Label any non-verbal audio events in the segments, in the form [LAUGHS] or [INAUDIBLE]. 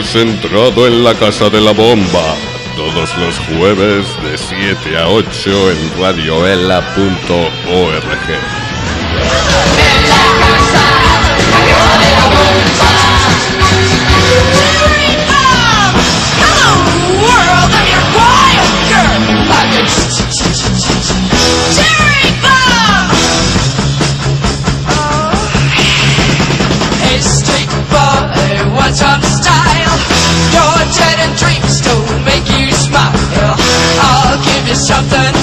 Has entrado en la casa de la bomba. Todos los jueves de 7 a 8 en radioela.org. is something.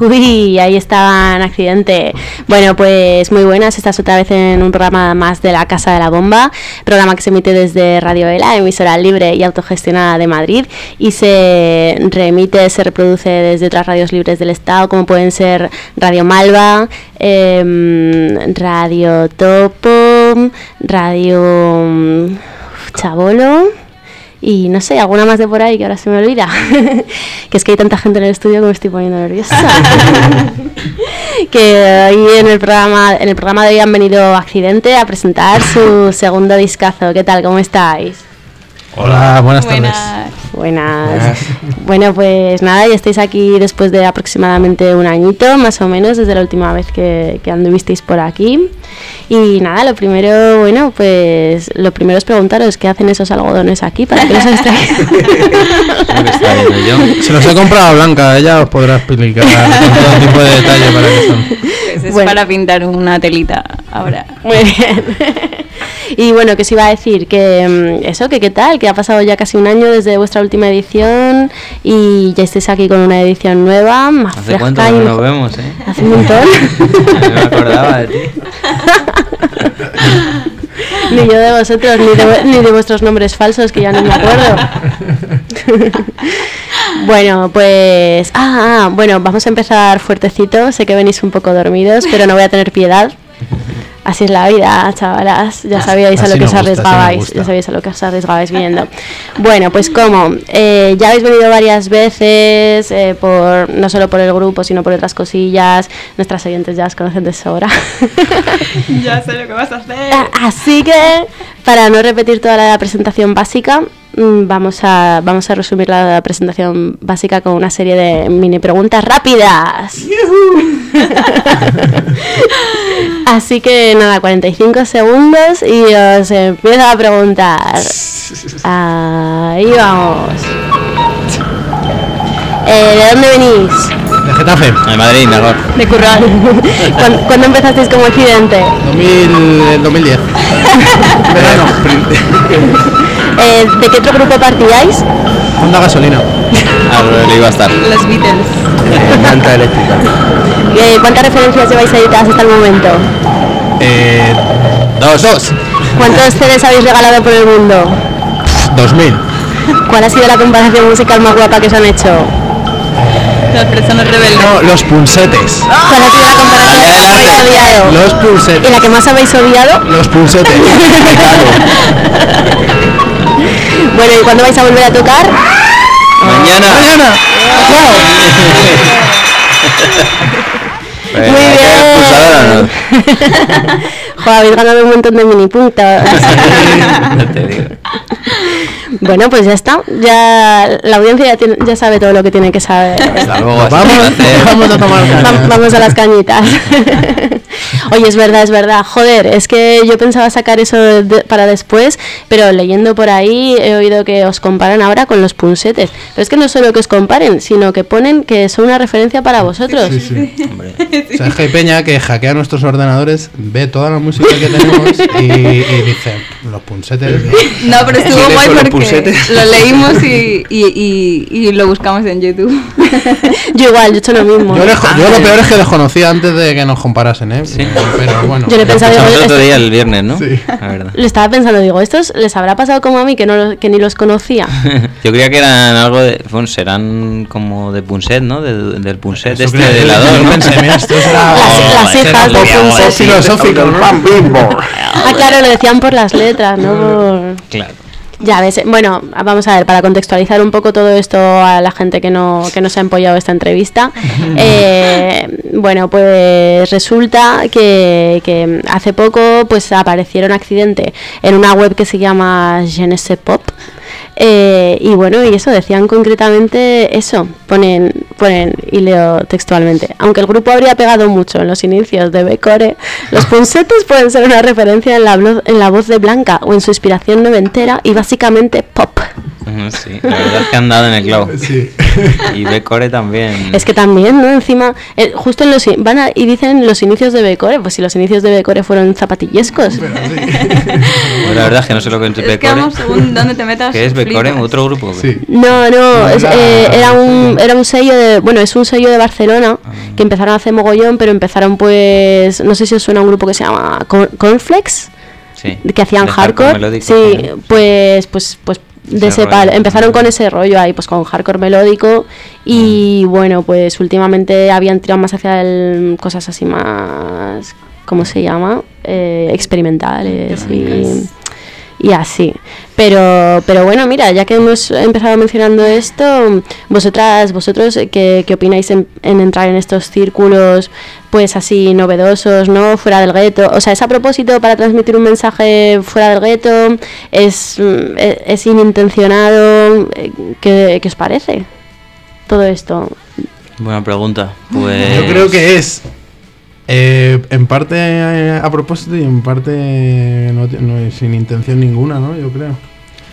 Uy, ahí estaban accidente. Bueno, pues muy buenas. Estás otra vez en un programa más de la Casa de la Bomba, programa que se emite desde Radio Ela, emisora libre y autogestionada de Madrid, y se remite, se reproduce desde otras radios libres del Estado, como pueden ser Radio Malva, em, Radio Topo, Radio mm, Chabolo. Y no sé, alguna más de por ahí que ahora se me olvida. [LAUGHS] que es que hay tanta gente en el estudio que me estoy poniendo nerviosa. [LAUGHS] que ahí en el programa, en el programa de hoy han venido Accidente a presentar su segundo discazo. ¿Qué tal? ¿Cómo estáis? Hola, buenas tardes. Buenas. Buenas. Bueno, pues nada, ya estáis aquí después de aproximadamente un añito, más o menos, desde la última vez que, que anduvisteis por aquí. Y nada, lo primero, bueno, pues lo primero es preguntaros qué hacen esos algodones aquí, para qué los [LAUGHS] habéis traído. Se los he comprado a Blanca, ella os podrá explicar [LAUGHS] con todo tipo de detalle para qué son. Pues es Bueno. para pintar una telita ahora. Muy bien. [LAUGHS] Y bueno, que os iba a decir que mm, eso, que qué tal, que ha pasado ya casi un año desde vuestra última edición y ya estáis aquí con una edición nueva, más ¿Hace fresca cuánto no nos vemos, eh? Hace un montón. [LAUGHS] No me acordaba de ti. [LAUGHS] ni yo de vosotros, ni de, ni de vuestros nombres falsos, que ya no me acuerdo. [LAUGHS] bueno, pues... Ah, ah, bueno, vamos a empezar fuertecito. Sé que venís un poco dormidos, pero no voy a tener piedad. Así es la vida, chavalas. Ya sabíais a lo que os arriesgabais. Ya sabéis a lo que os arriesgabais viniendo. Bueno, pues como eh, ya habéis venido varias veces, eh, por no solo por el grupo, sino por otras cosillas. Nuestras oyentes ya os conocen de sobra. [LAUGHS] ya sé lo que vas a hacer. Así que, para no repetir toda la presentación básica, vamos a, vamos a resumir la presentación básica con una serie de mini preguntas rápidas. Así que nada, 45 segundos y os empiezo a preguntar. Ahí vamos. Eh, ¿De dónde venís? De Getafe, De Madrid, mejor. De Curral. ¿Cuándo, cuándo empezasteis como accidente? 2000, el 2010. [LAUGHS] Verano. Eh, ¿De qué otro grupo partíais? Honda gasolina. [LAUGHS] Ah, le iba a estar. Los Beatles. Planta eléctrica. Eh, ¿Cuántas referencias lleváis editadas hasta el momento? Eh, Dos, dos. ¿Cuántos CDs habéis regalado por el mundo? 2000. ¿Cuál ha sido la comparación musical más guapa que os han hecho? Las personas rebeldes. No, los pulsetes. ¿Cuál ha sido la comparación que más habéis odiado? Los ¿Y pulsetes. la que más habéis odiado? Los pulsetes. [LAUGHS] Bueno, ¿y cuándo vais a volver a tocar? Mañana. Mañana. Muy bien. expulsar o no? [LAUGHS] Joder, habéis ganado un montón de mini puntos. [LAUGHS] No te digo. bueno, pues ya está. Ya la audiencia ya, tiene- ya sabe todo lo que tiene que saber. Hasta luego. hasta Vamos, a tomar Va- caña. Vamos a las cañitas. [LAUGHS] Oye, es verdad, es verdad. Joder, es que yo pensaba sacar eso de- para después, pero leyendo por ahí he oído que os comparan ahora con los punsetes. Pero es que no solo que os comparen, sino que ponen que son una referencia para vosotros. Sí, sí. Hombre. O sea, es que hay Peña que hackea nuestros ordenadores, ve toda la música que tenemos y, y dice, Los punsetes. [LAUGHS] No, pero estuvo ¿Quiénes guay los porque pulsetes? lo leímos y, y, y, y lo buscamos en YouTube. [LAUGHS] Yo igual, yo he hecho lo mismo. Yo, Ah, lo eh. peor es que les conocía antes de que nos comparasen, ¿eh? Sí. Pero bueno. Yo le pensaba, digo, el otro día, el viernes, ¿no? Sí. La verdad. Lo estaba pensando, digo, ¿estos les habrá pasado como a mí que, no los- que ni los conocía? [LAUGHS] Yo creía que eran algo de. Bueno, serán como de Punset, ¿no? De- del Punset este de helador, ¿no? pensé, mira, esto será- Las- las será hijas de Punset. filosófico, ¿no? Ah, claro, lo decían por las letras, ¿no? Por- [LAUGHS] Claro. Ya ves, bueno, vamos a ver, para contextualizar un poco todo esto a la gente que no, que no se ha empollado esta entrevista, [LAUGHS] eh, bueno, pues resulta que, que hace poco pues aparecieron accidente en una web que se llama Genese Pop. eh, y bueno, y eso decían concretamente eso, ponen, ponen, y leo textualmente, aunque el grupo habría pegado mucho en los inicios de Becore, los [LAUGHS] punsetes pueden ser una referencia en la, en la voz de Blanca o en su inspiración noventera y básicamente pop. Sí, la verdad es que han dado en el clavo. [LAUGHS] Sí. Y Becore también. Es que también, ¿no? Encima, eh, justo en los van a- y dicen los inicios de Becore, pues si los inicios de Becore fueron zapatillescos. Pues [LAUGHS] la verdad es que no sé lo que es Es que Becore. vamos, según dónde te metas. ¿Qué es Becore? flipas. ¿Otro grupo? Sí. No, no, es, eh, era un era un sello de, bueno, es un sello de Barcelona Ah. que empezaron hace mogollón, pero empezaron pues, no sé si os suena un grupo que se llama Cornflakes, Sí. que hacían De hardcore, sí, pues pues pues de Ese ese palo. Empezaron con ese rollo ahí, pues con hardcore melódico y Mm. bueno, pues últimamente habían tirado más hacia el, cosas así más, ¿cómo se llama? Eh, experimentales y, y así. Pero, pero bueno, mira, ya que hemos empezado mencionando esto, vosotras, vosotros, eh, ¿qué, qué opináis en, en entrar en estos círculos, pues así novedosos, ¿no? Fuera del gueto. O sea, ¿es a propósito para transmitir un mensaje fuera del gueto? ¿Es, mm, e- es inintencionado? ¿Qué, qué os parece todo esto? Buena pregunta. Pues. Yo creo que es eh, en parte eh, a propósito y en parte no, no sin intención ninguna, ¿no? Yo creo.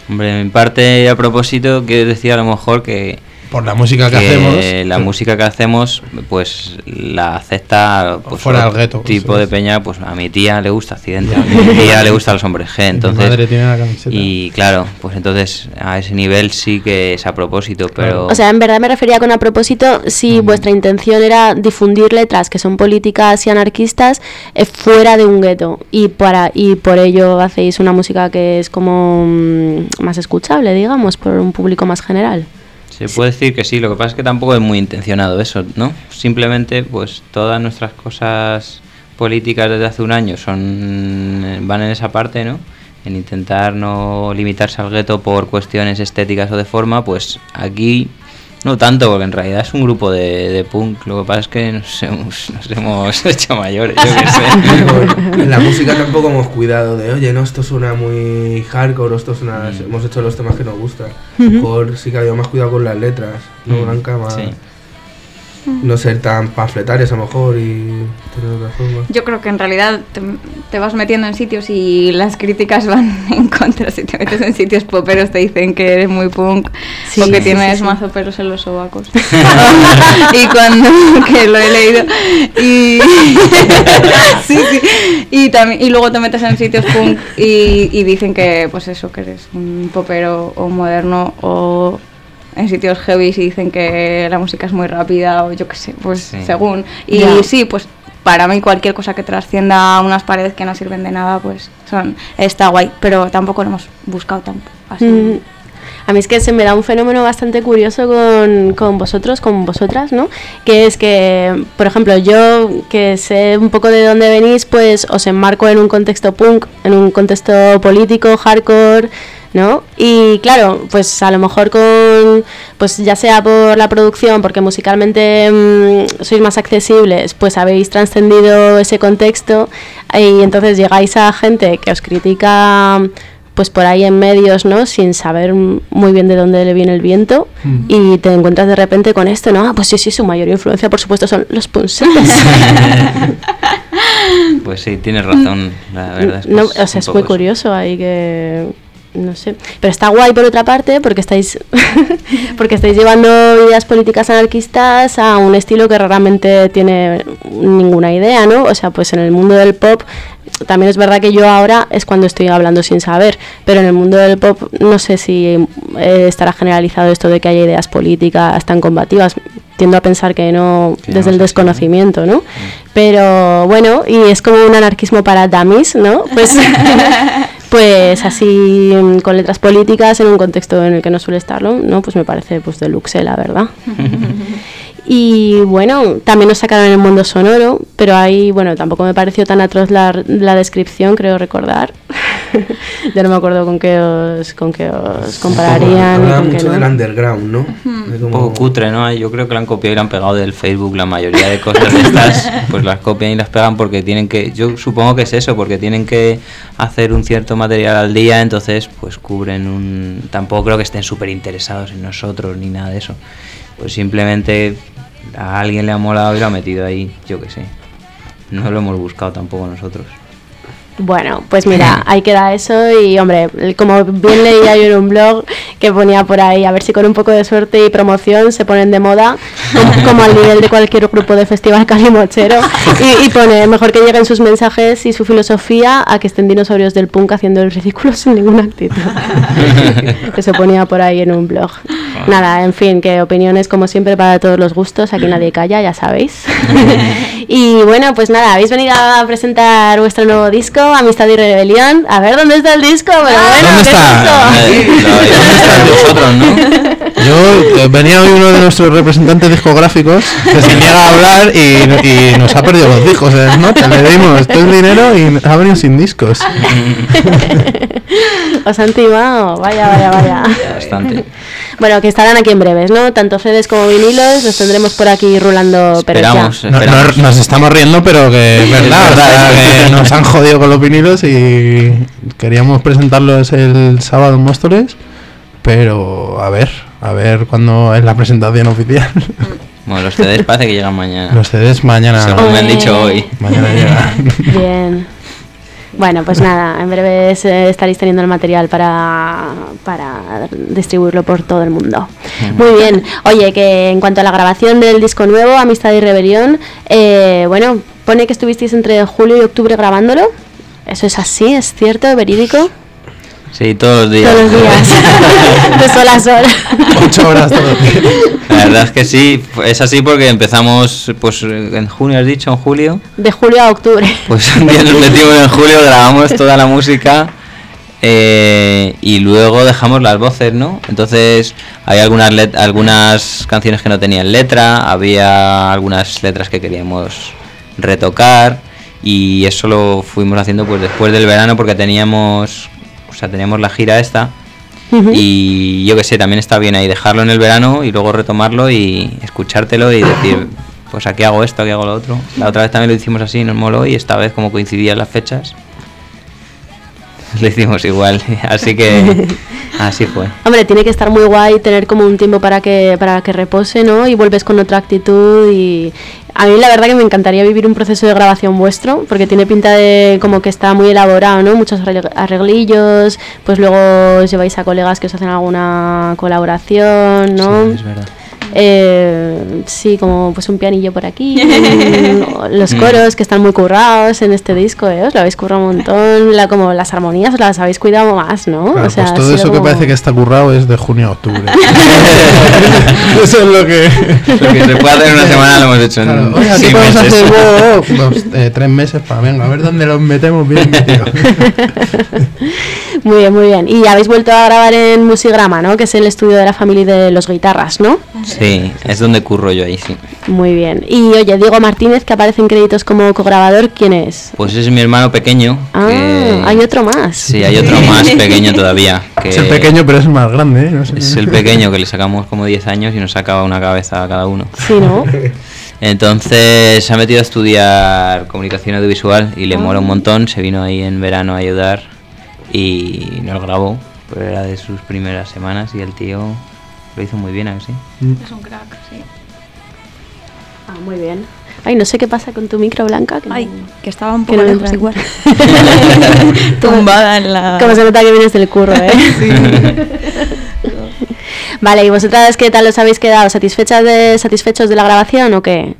Hombre, en parte a propósito, quiero decir a lo mejor que. Por la música que, que hacemos. la sí. música que hacemos pues la acepta pues, Fuera del gueto, tipo eso de peña pues a mi tía le gusta accidente a mi tía le gusta los hombres G [LAUGHS] Mi entonces madre tiene la camiseta. y claro pues entonces a ese nivel sí que es a propósito pero O sea, en verdad me refería con a propósito si vuestra intención era difundir letras que son políticas y anarquistas eh, fuera de un gueto y para y por ello hacéis una música que es como mm, más escuchable, digamos, por un público más general. Se puede decir que sí lo que pasa es que tampoco es muy intencionado eso no simplemente pues todas nuestras cosas políticas desde hace un año son van en esa parte no en intentar no limitarse al gueto por cuestiones estéticas o de forma pues aquí no tanto porque en realidad es un grupo de, de punk lo que pasa es que nos hemos, nos hemos [LAUGHS] hecho mayores yo qué sé [LAUGHS] En la música [LAUGHS] tampoco hemos cuidado de, oye, no, esto suena muy hardcore, esto suena... Hemos hecho los temas que nos gustan. Mejor sí que había más cuidado con las letras, ¿no? Mm, Blanca, más... sí. No ser tan panfletarias a lo mejor y... tener otra forma. Yo creo que en realidad te, te vas metiendo en sitios y las críticas van [LAUGHS] en contra. Si te metes en sitios poperos te dicen que eres muy punk Sí, o que sí, tienes sí, sí. mazo pelos en los sobacos. [LAUGHS] [LAUGHS] y cuando que lo he leído y sí, sí. y también y luego te metes en sitios punk y, y dicen que pues eso que eres un popero o moderno o en sitios heavy y dicen que la música es muy rápida o yo qué sé, pues Sí. según. Y sí, pues para mí cualquier cosa que trascienda unas paredes que no sirven de nada, pues son está guay, pero tampoco lo hemos buscado tampoco. Así. Mm. A mí es que se me da un fenómeno bastante curioso con, con vosotros, con vosotras, ¿no? Que es que, por ejemplo, yo que sé un poco de dónde venís, pues os enmarco en un contexto punk, en un contexto político, hardcore, ¿no? Y claro, pues a lo mejor con, pues ya sea por la producción, porque musicalmente mm, sois más accesibles, pues habéis trascendido ese contexto y entonces llegáis a gente que os critica pues por ahí en medios, ¿no? Sin saber muy bien de dónde le viene el viento Mm. y te encuentras de repente con esto, ¿no? Ah, pues sí, sí, su mayor influencia, por supuesto, son los punsetes. [LAUGHS] pues sí tienes razón la verdad es que no, es o sea, es muy eso. curioso ahí que no sé, pero está guay por otra parte porque estáis [LAUGHS] porque estáis llevando ideas políticas anarquistas a un estilo que raramente tiene ninguna idea, ¿no? O sea, pues en el mundo del pop también es verdad que yo ahora es cuando estoy hablando sin saber, pero en el mundo del pop no sé si eh, estará generalizado esto de que haya ideas políticas tan combativas. Tiendo a pensar que no Que desde no el es así, ¿no? desconocimiento, ¿no? Pero bueno, y es como un anarquismo para dummies, ¿no? Pues, [LAUGHS] pues así mm, con letras políticas en un contexto en el que no suele estarlo, ¿no? Pues me parece pues de luxe, la verdad. [LAUGHS] Y bueno, también nos sacaron el mundo sonoro, pero ahí, bueno, tampoco me pareció tan atroz la, la descripción, creo recordar. [LAUGHS] ya no me acuerdo con qué os, con qué os compararían. y Habla con qué mucho no. del underground, ¿no? Un poco cutre, ¿no? Yo creo que lo han copiado y lo han pegado del Facebook. La mayoría de cosas de estas, [LAUGHS] pues las copian y las pegan porque tienen que. Yo supongo que es eso, porque tienen que hacer un cierto material al día, entonces, pues cubren un. Tampoco creo que estén súper interesados en nosotros ni nada de eso. Pues simplemente a alguien le ha molado y lo ha metido ahí, yo qué sé. No lo hemos buscado tampoco nosotros. Bueno, pues mira, [LAUGHS] ahí queda eso y hombre, como bien leía yo en un blog que ponía por ahí, a ver si con un poco de suerte y promoción se ponen de moda, [LAUGHS] como, al nivel de cualquier grupo de festival calimochero, y, y pone, mejor que lleguen sus mensajes y su filosofía a que estén dinosaurios del punk haciendo el ridículo sin ninguna actitud. [LAUGHS] que se ponía por ahí en un blog. Nada, en fin, que opiniones como siempre para todos los gustos, aquí nadie calla, ya sabéis. [LAUGHS] y bueno, pues nada, habéis venido a presentar vuestro nuevo disco, Amistad y Rebelión. A ver, ¿dónde está el disco? Pero bueno, ¿Dónde ¿qué está? es? Eh, lo habéis visto vosotros, ¿no? Yo eh, venía hoy uno de nuestros representantes discográficos que se niega a hablar y, y nos ha perdido los discos. ¿eh? ¿no? Te le dimos todo el dinero y ha venido sin discos. [LAUGHS] Os han timado, vaya, vaya, vaya. Bastante. Bueno, que estarán aquí en breves, ¿no? Tanto CDs como vinilos, los tendremos por aquí rulando, pero ya. Esperamos, No- no- esperamos. nos estamos riendo, pero que es verdad. o sea, que nos han jodido con los vinilos y queríamos presentarlos el sábado en Móstoles. Pero a ver, a ver cuándo es la presentación oficial. [LAUGHS] Bueno, los CDs parece que llegan mañana. Los CDs mañana. Según me han dicho hoy. Mañana llegan. [LAUGHS] Bien. Bueno, pues nada, en breve estaréis teniendo el material para, para distribuirlo por todo el mundo. Muy bien. Oye, que en cuanto a la grabación del disco nuevo, Amistad y Rebelión, eh, bueno, pone que estuvisteis entre julio y octubre grabándolo. ¿Eso es así? ¿Es cierto? ¿Verídico? Sí, todos los días. Todos los días. [LAUGHS] De sol a sol. Ocho horas todos los días. La verdad es que sí, es así porque empezamos pues en junio, has dicho, en julio. De julio a octubre. Pues un día nos metimos en julio, grabamos toda la música eh, y luego dejamos las voces, ¿no? Entonces hay algunas, let- algunas canciones que no tenían letra, había algunas letras que queríamos retocar y eso lo fuimos haciendo pues después del verano porque teníamos, sea, teníamos la gira esta y yo que sé, también está bien ahí dejarlo en el verano y luego retomarlo y escuchártelo y decir, pues aquí hago esto, aquí hago lo otro. La otra vez también lo hicimos así, nos moló y esta vez como coincidían las fechas, [LAUGHS] lo hicimos igual. Así que [LAUGHS] así fue. Hombre, tiene que estar muy guay tener como un tiempo para que para que repose, ¿no? Y vuelves con otra actitud y a mí la verdad que me encantaría vivir un proceso de grabación vuestro porque tiene pinta de como que está muy elaborado, ¿no? Muchos arreg- arreglillos, pues luego os lleváis a colegas que os hacen alguna colaboración, ¿no? Sí, es verdad. Eh, sí, como pues un pianillo por aquí, [LAUGHS] los coros que están muy currados en este disco, ¿eh? os lo habéis currado un montón, la, como las armonías os las habéis cuidado más, ¿no? Claro, o sea, pues todo eso que como- parece que está currado es de junio a octubre. [LAUGHS] [LAUGHS] eso es lo que. Lo que se puede hacer en una semana lo hemos hecho en Claro, Oye, ¿qué seis podemos meses. hacer? Oh, oh, pues, eh, tres meses para venga, a ver dónde los metemos bien metidos. Muy bien, muy bien. Y habéis vuelto a grabar en Musigrama, ¿no? Que es el estudio de la familia de los guitarras, ¿no? Sí, es donde curro yo ahí, sí. Muy bien. Y oye, Diego Martínez, que aparece en créditos como cograbador, ¿quién es? Pues es mi hermano pequeño. Ah, que- hay otro más. Sí, hay otro más pequeño [LAUGHS] todavía. Que Es el pequeño, pero es el más grande, ¿eh? No sé. Es el pequeño que le sacamos como 10 años y nos sacaba una cabeza a cada uno. Sí, ¿no? [LAUGHS] Entonces se ha metido a estudiar comunicación audiovisual y le mola un montón. Se vino ahí en verano a ayudar y nos grabó. Pero era de sus primeras semanas y el tío lo hizo muy bien, ¿a que sí? Es un crack, sí. Ah, muy bien. Ay, no sé qué pasa con tu micro blanca. que Ay, no- que estaba un poco no lejos igual. [LAUGHS] Tumbada en la... Como se nota que vienes del curro, ¿eh? [LAUGHS] [LAUGHS] vale, ¿y vosotras qué tal os habéis quedado? ¿Satisfechas de, ¿Satisfechos de la grabación o qué?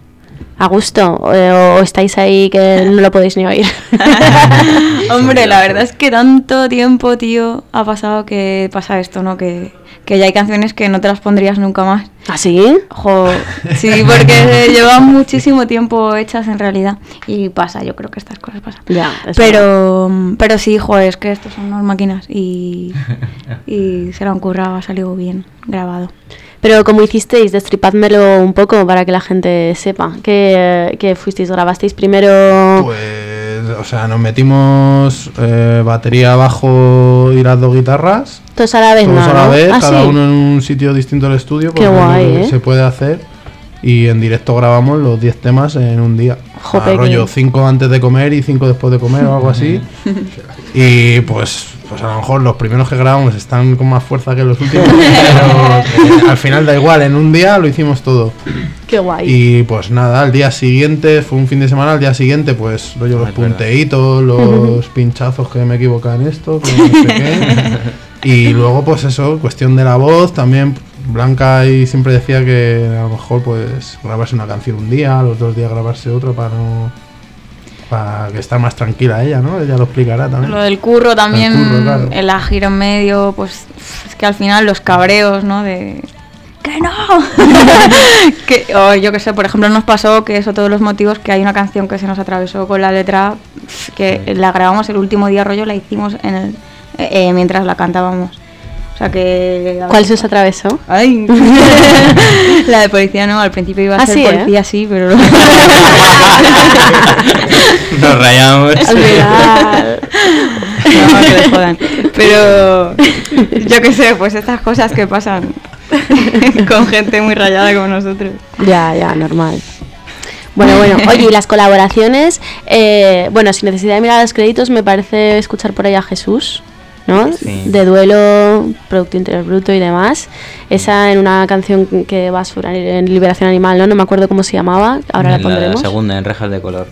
¿A gusto? Eh, ¿O estáis ahí que no lo podéis ni oír? Hombre, la verdad es que tanto tiempo, tío, ha pasado que pasa esto, ¿no? Que, que ya hay canciones que no te las pondrías nunca más. ¿Ah, sí? Jo, sí, porque [LAUGHS] llevan muchísimo tiempo hechas en realidad. Y pasa, yo creo que estas cosas pasan. Ya, Pero, pero sí, joder, es que estos son unas máquinas y, y se lo han currado, ha salido bien grabado. Pero como hicisteis, destripádmelo un poco para que la gente sepa. ¿Qué, qué fuisteis? ¿Grabasteis primero? Pues, o sea, nos metimos eh, batería, bajo y las dos guitarras. Todos a la vez, Todos ¿no? a la vez, Ah, cada sí. uno en un sitio distinto del estudio. Qué porque es lo guay, ¿eh? Se puede hacer. Y en directo grabamos los 10 temas en un día. Que- rollo 5 antes de comer y 5 después de comer o algo así. [LAUGHS] y pues, pues a lo mejor los primeros que grabamos están con más fuerza que los últimos. [LAUGHS] pero eh, al final da igual, en un día lo hicimos todo. Qué guay. Y pues nada, al día siguiente, fue un fin de semana, al día siguiente pues rollo los verdad. punteitos, los pinchazos que me equivoca en esto, que no sé qué. [LAUGHS] Y luego pues eso, cuestión de la voz, también Blanca y siempre decía que a lo mejor pues grabarse una canción un día, los dos días grabarse otra para no... Para que estar más tranquila ella, ¿no? Ella lo explicará también. Lo del curro también, El curro, claro. el la gira en medio, pues es que al final los cabreos, ¿no? De que no. [LAUGHS] que, o yo que sé, por ejemplo, nos pasó que eso todos los motivos que hay una canción que se nos atravesó con la letra que la grabamos el último día rollo la hicimos en el, eh, eh, mientras la cantábamos. O sea que ¿Cuál se os atravesó? Ay. [LAUGHS] la de policía no, al principio iba a Ah, ser sí, ¿eh? policía sí, pero [LAUGHS] Nos rayamos. Al final. No, que les jodan. Pero yo qué sé, pues estas cosas que pasan [LAUGHS] con gente muy rayada como nosotros. Ya, ya, normal. Bueno, bueno, oye, y las colaboraciones, eh, bueno, sin necesidad de mirar los créditos, me parece escuchar por ahí a Jesús, ¿no? Sí. De duelo, Producto Interior Bruto y demás. Esa en una canción que va sobre en Liberación Animal, ¿no? No me acuerdo cómo se llamaba, ahora la En pondremos. segunda, en rejas de color.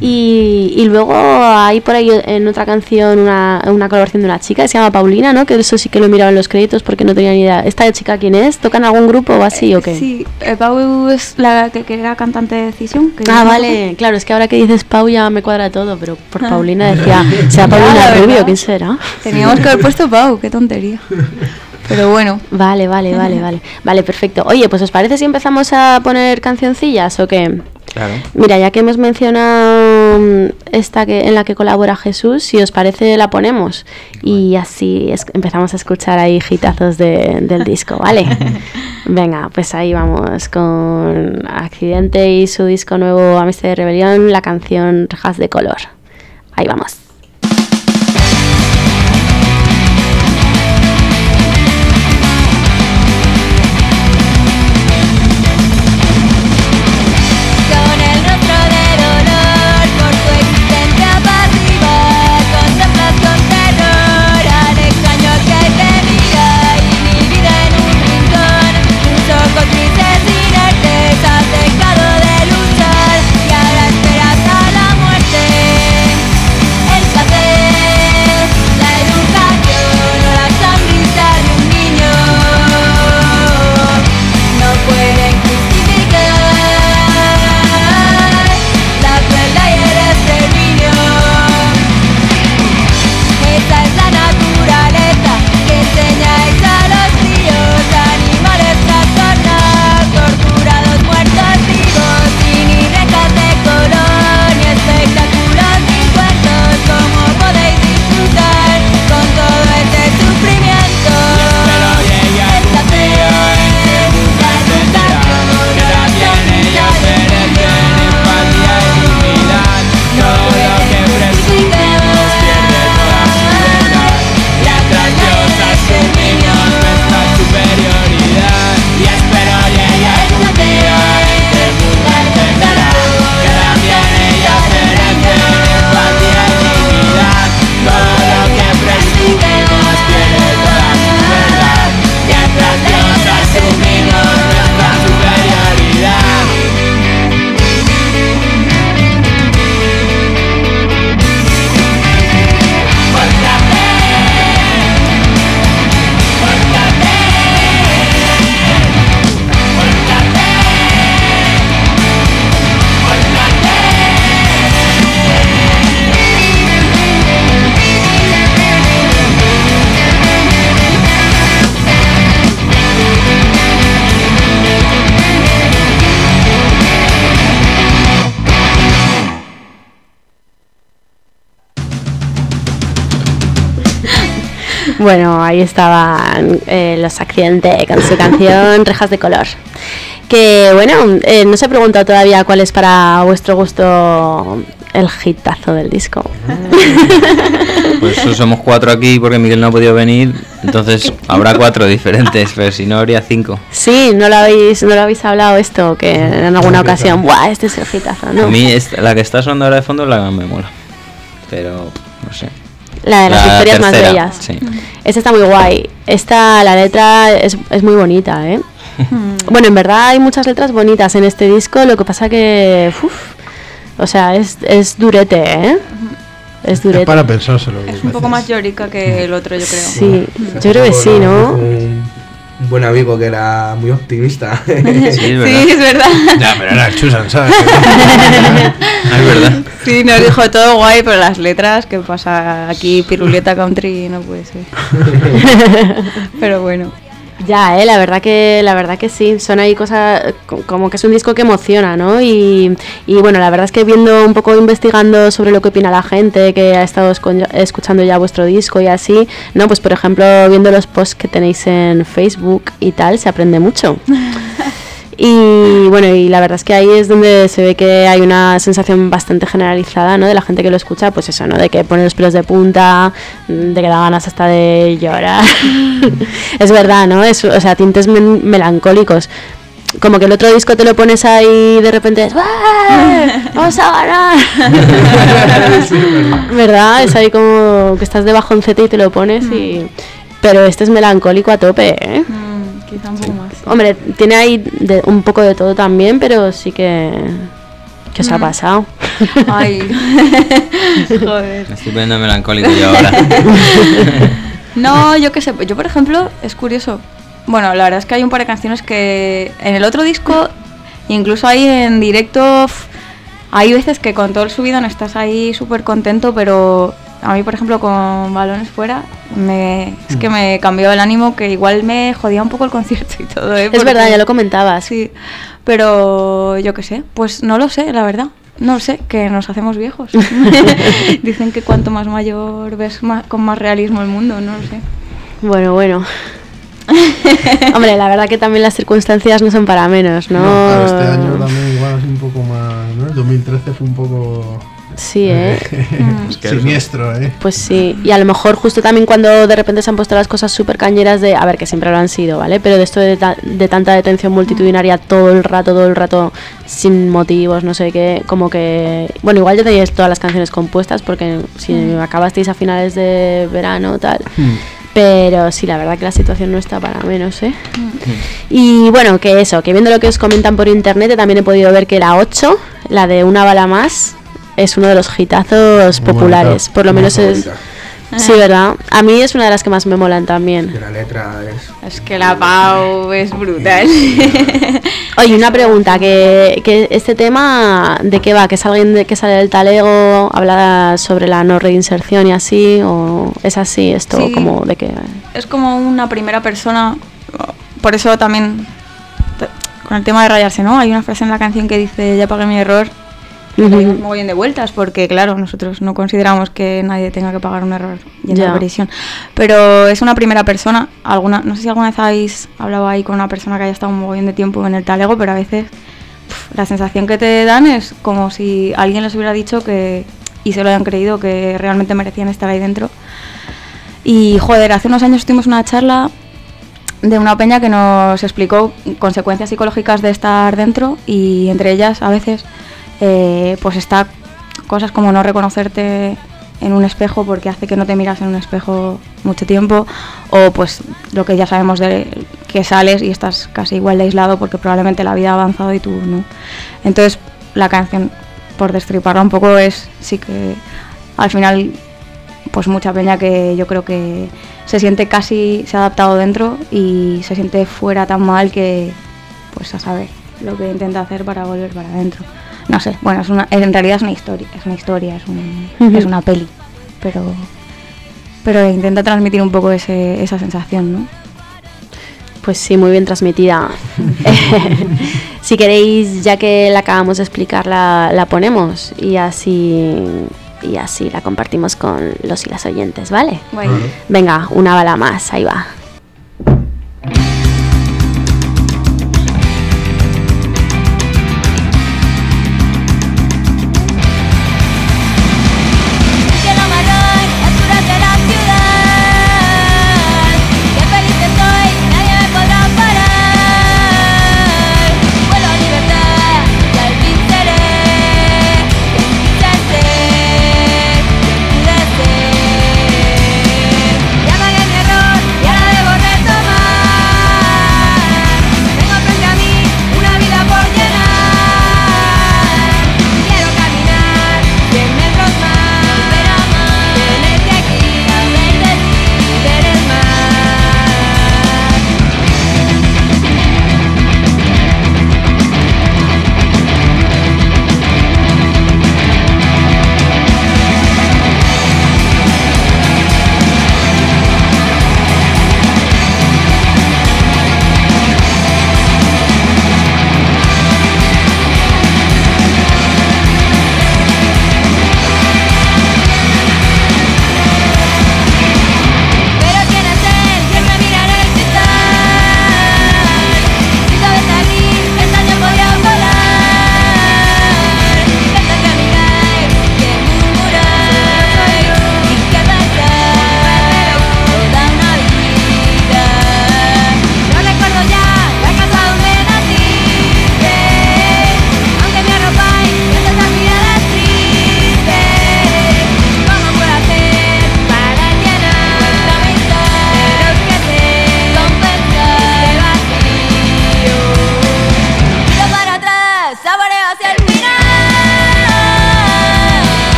Y, y luego hay por ahí en otra canción una, una colaboración de una chica que se llama Paulina, ¿no? Que eso sí que lo he mirado en los créditos porque no tenía ni idea. ¿Esta chica quién es? ¿Tocan algún grupo o así o qué? Sí, eh, Pau es la que, que era cantante de Decisión. que Ah, vale, claro, es que ahora que dices Pau ya me cuadra todo, pero por Ah. Paulina decía, [LAUGHS] ¿será Paulina la Rubio? verdad. ¿Quién será? Teníamos que haber puesto Pau, qué tontería. [LAUGHS] Pero bueno, Vale, vale, vale, vale. Vale, perfecto. Oye, pues ¿os parece si empezamos a poner cancioncillas o qué? Claro. Mira, ya que hemos mencionado mm, esta que en la que colabora Jesús, si os parece la ponemos y así es- empezamos a escuchar ahí hitazos de- del disco, ¿vale? [LAUGHS] Venga, pues ahí vamos con Accidente y su disco nuevo Amistad de Rebelión, la canción Rejas de Color. Ahí vamos. Bueno, ahí estaban eh, los accidentes con su canción Rejas de Color. Que bueno, eh, no se ha preguntado todavía cuál es para vuestro gusto el hitazo del disco. [LAUGHS] Pues somos cuatro aquí porque Miguel no ha podido venir, entonces habrá cuatro diferentes, pero si no habría cinco. Sí, no lo habéis, no lo habéis hablado esto, que en alguna ocasión, ¡buah! Este es el hitazo, A ¿no? mí esta- la que está sonando ahora de fondo es la que me mola, pero no sé. La de las La historias más bellas. sí. Esta está muy guay. Esta, la letra es, es muy bonita, ¿eh? [LAUGHS] Bueno, en verdad hay muchas letras bonitas en este disco, lo que pasa que... uf, o sea, es, es durete, ¿eh? Es Es durete. para pensárselo. Es un poco más llorica que el otro, yo creo. Sí, yo creo que sí, ¿no? Un, buen amigo que era muy optimista. [LAUGHS] Sí, [LAUGHS] es Sí, verdad. es verdad. Ya, pero era el Chusan, ¿sabes? Ah, [LAUGHS] es verdad. Sí, nos dijo todo guay, pero las letras, que pasa aquí, piruleta country, no puede ser. Pero bueno. Ya, eh, la verdad que la verdad que sí, son ahí cosas co- como que es un disco que emociona, ¿no? Y, y bueno, la verdad es que viendo un poco investigando sobre lo que opina la gente que ha estado escuchando ya vuestro disco y así, no, pues por ejemplo, viendo los posts que tenéis en Facebook y tal, se aprende mucho. [LAUGHS] Y bueno, y la verdad es que ahí es donde se ve que hay una sensación bastante generalizada, ¿no? De la gente que lo escucha, pues eso, ¿no? De que pone los pelos de punta, mm, de que da ganas hasta de llorar. [LAUGHS] es verdad, ¿no? Es, o sea, tintes melancólicos. Como que el otro disco te lo pones ahí y de repente es "¡Uah! ¡Vamos a ganar! [LAUGHS] ¿Verdad? Es ahí como que estás de bajoncete y te lo pones y... Pero este es melancólico a tope, ¿eh? Quizá un poco más. Hombre, tiene ahí de- un poco de todo también, pero sí que... ¿Qué os ha Mm. pasado? Ay. [LAUGHS] Joder. Me estoy poniendo melancólico yo ahora. [LAUGHS] No, yo qué sé. Yo, por ejemplo, es curioso. Bueno, la verdad es que hay un par de canciones que en el otro disco, incluso ahí en directo, hay veces que con todo el subidón estás ahí súper contento, pero a mí, por ejemplo, con balones fuera, me, es que me cambió el ánimo, que igual me jodía un poco el concierto y todo. ¿eh? Es Porque- verdad, ya lo comentabas. Sí, pero yo qué sé, pues no lo sé, la verdad. No lo sé, que nos hacemos viejos. [LAUGHS] [LAUGHS] Dicen que cuanto más mayor ves más, con más realismo el mundo, no lo sé. Bueno, bueno. [LAUGHS] Hombre, la verdad que también las circunstancias no son para menos, ¿no? No, claro, este año también igual es un poco más, ¿no? El 2013 fue un poco Sí, ¿eh? [LAUGHS] [LAUGHS] siniestro, ¿eh? Pues sí, y a lo mejor justo también cuando de repente se han puesto las cosas súper cañeras de, a ver, que siempre lo han sido, ¿vale? Pero de esto de, ta- de tanta detención multitudinaria todo el rato, todo el rato, sin motivos, no sé qué, como que, bueno, igual ya teníais todas las canciones compuestas porque si acabasteis a finales de verano, tal. Pero sí, la verdad que la situación no está para menos, ¿eh? Y bueno, que eso, que viendo lo que os comentan por internet, también he podido ver que la 8, la de una bala más, es uno de los hitazos Muy populares. bonita, Por lo muy menos es. favorita. Sí, ¿verdad? A mí es una de las que más me molan también. Que la letra es. Es que la Pau es brutal. [LAUGHS] Oye, una pregunta, que, que este tema, ¿de qué va? ¿Que es alguien de, que sale del talego, habla sobre la no reinserción y así? ¿O es así esto? Sí. como de que es como una primera persona, por eso también con el tema de rayarse, ¿no? Hay una frase en la canción que dice, ya pagué mi error. Y le dimos un mogollón de vueltas porque, claro, nosotros no consideramos que nadie tenga que pagar un error yendo Ya. a prisión. Pero es una primera persona. Alguna, no sé si alguna vez habéis hablado ahí con una persona que haya estado un mogollón de tiempo en el talego, pero a veces pf, la sensación que te dan es como si alguien les hubiera dicho que y se lo hayan creído que realmente merecían estar ahí dentro. Y joder, hace unos años tuvimos una charla de una peña que nos explicó consecuencias psicológicas de estar dentro y entre ellas a veces eh, pues está cosas como no reconocerte en un espejo porque hace que no te miras en un espejo mucho tiempo o pues lo que ya sabemos de que sales y estás casi igual de aislado porque probablemente la vida ha avanzado y tú no. Entonces la canción por destriparla un poco es sí que al final pues mucha peña que yo creo que se siente casi se ha adaptado dentro y se siente fuera tan mal que pues a saber lo que intenta hacer para volver para adentro no sé bueno es una en realidad es una historia es una historia es, un- es una peli pero pero intenta transmitir un poco ese, esa sensación no Pues sí, muy bien transmitida. [LAUGHS] [LAUGHS] si queréis, ya que la acabamos de explicar, la, la ponemos y así y así la compartimos con los y las oyentes, ¿vale? Venga, una bala más, ahí va.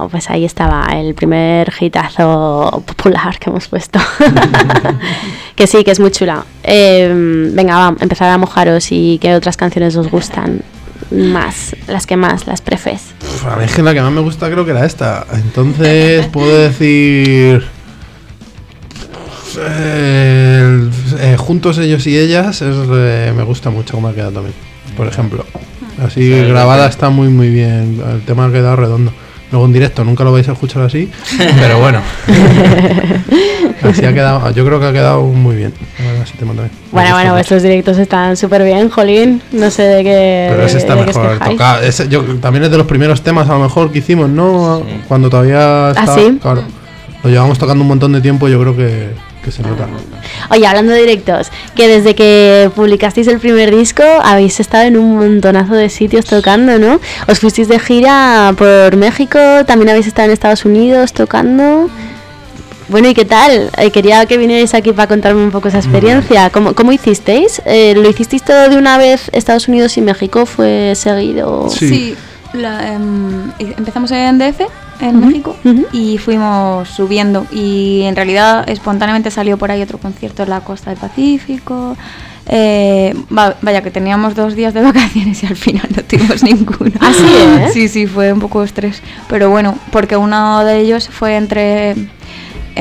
Bueno, pues ahí estaba el primer hitazo popular que hemos puesto. [LAUGHS] que sí, que es muy chula. Eh, venga, va, empezar a mojaros y qué otras canciones os gustan más, las que más, las prefes. Uf, A mí es que la que más me gusta creo que era esta. Entonces [LAUGHS] puedo decir... eh, eh, juntos ellos y ellas es, eh, me gusta mucho cómo ha quedado también. Por ejemplo. Así Sí, grabada sí. está muy muy bien. El tema ha quedado redondo. Luego en directo nunca lo vais a escuchar así. pero bueno. [LAUGHS] así ha quedado. Yo creo que ha quedado muy bien. Bueno, bueno, mucho. vuestros directos están súper bien, Jolín. No sé de qué. Pero ese está de mejor tocado. Ese- yo, también es de los primeros temas a lo mejor que hicimos, ¿no? Sí. Cuando todavía estaba, sí? Claro. Lo llevamos tocando un montón de tiempo, yo creo que, que se nota. Oye, hablando de directos, que desde que publicasteis el primer disco habéis estado en un montonazo de sitios tocando, ¿no? Os fuisteis de gira por México, también habéis estado en Estados Unidos tocando. Bueno, ¿y qué tal? Eh, quería que vinierais aquí para contarme un poco esa experiencia. ¿Cómo, cómo hicisteis? Eh, ¿Lo hicisteis todo de una vez Estados Unidos y México? ¿Fue seguido? Sí. Sí, la, em, empezamos en DF, en México, y fuimos subiendo. Y en realidad espontáneamente salió por ahí otro concierto en la costa del Pacífico. Eh, va- vaya, que teníamos dos días de [LAUGHS] vacaciones y al final no tuvimos [LAUGHS] ninguno. Ah, sí, ¿eh? Sí, sí, fue un poco estrés. Pero bueno, porque uno de ellos fue entre,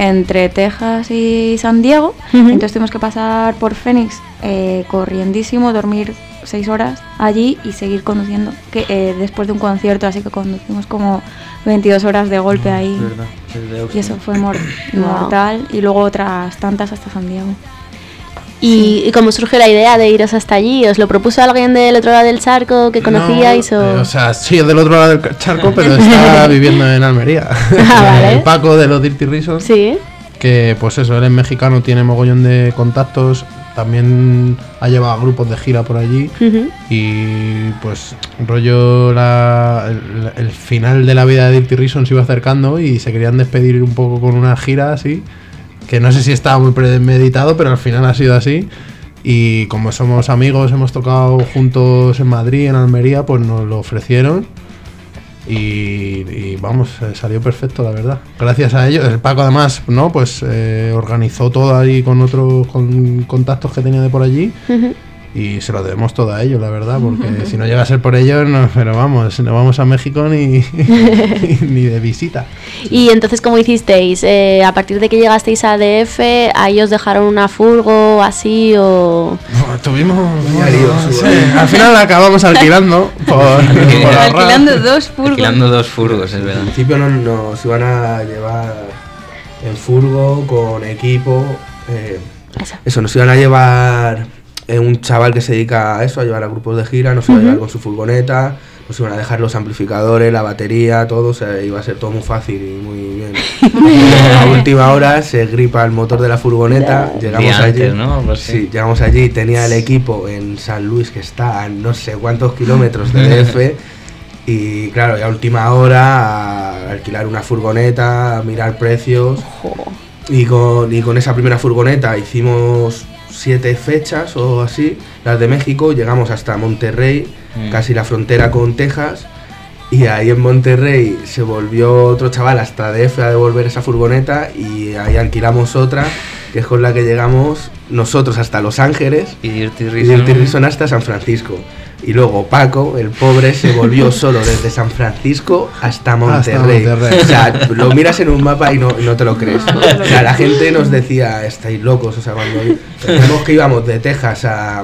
entre Texas y San Diego. Entonces tuvimos que pasar por Phoenix eh, corriendísimo, dormir seis horas allí y seguir conduciendo que eh, después de un concierto. Así que conducimos como 22 horas de golpe ahí. Es verdad, Y eso fue mor- Wow. mortal. Y luego otras tantas hasta San Diego. ¿Y, y cómo surgió la idea de iros hasta allí? ¿Os lo propuso alguien del otro lado del charco que conocíais? No, o... eh, o sea, sí, es del otro lado del charco, pero [LAUGHS] está viviendo en Almería. Ah, vale. El Paco de los Dirty Reasons. Sí. que pues eso, él es mexicano, tiene mogollón de contactos, también ha llevado grupos de gira por allí y pues rollo la, el, el final de la vida de Dirty Reason se iba acercando y se querían despedir un poco con una gira así, que no sé si estaba muy premeditado, pero al final ha sido así. Y como somos amigos, hemos tocado juntos en Madrid, en Almería, pues nos lo ofrecieron. Y, vamos, eh, salió perfecto, la verdad. Gracias a ellos. El Paco, además, ¿no? Pues eh, organizó todo ahí con otros con contactos que tenía de por allí. Ujú. Y se lo debemos todo a ellos, la verdad, porque [LAUGHS] si no llega a ser por ellos, no, pero vamos, no vamos a México ni, [LAUGHS] [LAUGHS] ni de visita. Y entonces, ¿cómo hicisteis? Eh, a partir de que llegasteis a DF, ¿ahí os dejaron una furgo o así? O... Bueno, tuvimos. Bueno, sí, al final acabamos alquilando por. Alquilando dos furgos. Alquilando dos furgos, es Al verdad. principio no- nos iban a llevar en furgo, con equipo. eh, Eso. eso, nos iban a llevar eh, un chaval que se dedica a eso, a llevar a grupos de gira, nos iba a llevar con su furgoneta, nos iban a dejar los amplificadores, la batería, todo, o sea, iba a ser todo muy fácil y muy bien. [LAUGHS] a última hora se gripa el motor de la furgoneta, llegamos Día allí. Sí, llegamos allí, tenía el equipo en San Luis, que está a no sé cuántos kilómetros de [LAUGHS] DF. Y claro, ya a última hora, a alquilar una furgoneta, a mirar precios. Y con, y con esa primera furgoneta hicimos siete fechas o así, las de México, llegamos hasta Monterrey, Mm. casi la frontera con Texas. Y ahí en Monterrey se volvió otro chaval hasta DF a devolver esa furgoneta y ahí alquilamos otra, que es con la que llegamos nosotros hasta Los Ángeles Y Dirty y Reason. Dirty Reason hasta San Francisco. Y luego Paco, el pobre, se volvió [LAUGHS] solo desde San Francisco hasta Monterrey. Monterrey. O sea, lo miras en un mapa y no, y no te lo crees. O sea, la gente nos decía, estáis locos. O sea, cuando vimos que íbamos de Texas a,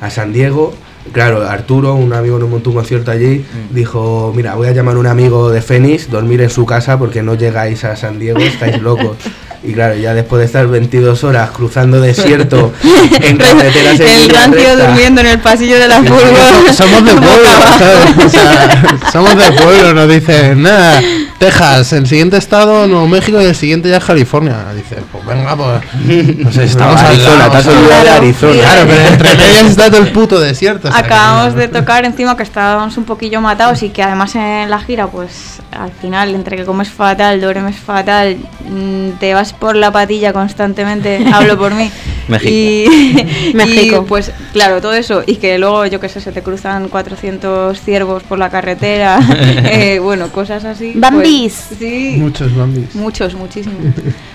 a San Diego, claro, Arturo, un amigo nos montó un concierto allí, dijo, mira, voy a llamar a un amigo de Fénix, dormir en su casa porque no llegáis a San Diego, estáis locos. Y claro, ya después de estar 22 horas cruzando desierto [LAUGHS] en carreteras en El rancio recta, durmiendo en el pasillo de la furgo. [LAUGHS] [LAUGHS] Somos de pueblo, ¿sabes? O sea, somos de pueblo, nos dicen, nada, Texas, el siguiente estado, Nuevo México y el siguiente ya es California. Dice, pues venga, pues. No sé, estamos al Arizona, te has olvidado de Arizona. Claro, pero entre medias está todo el puto desierto. o sea, que Acabamos no- de tocar encima que estábamos un poquillo matados y que además en la gira, pues al final, entre que comes fatal, duermes fatal, mm, te vas por la patilla constantemente, [LAUGHS] hablo por mí. [LAUGHS] México. Y, pues claro, todo eso. Y que luego, yo qué sé, se te cruzan 400 ciervos por la carretera. [LAUGHS] eh, bueno, cosas así. pues, Bambis. sí, Muchos bambis. muchos, muchísimos.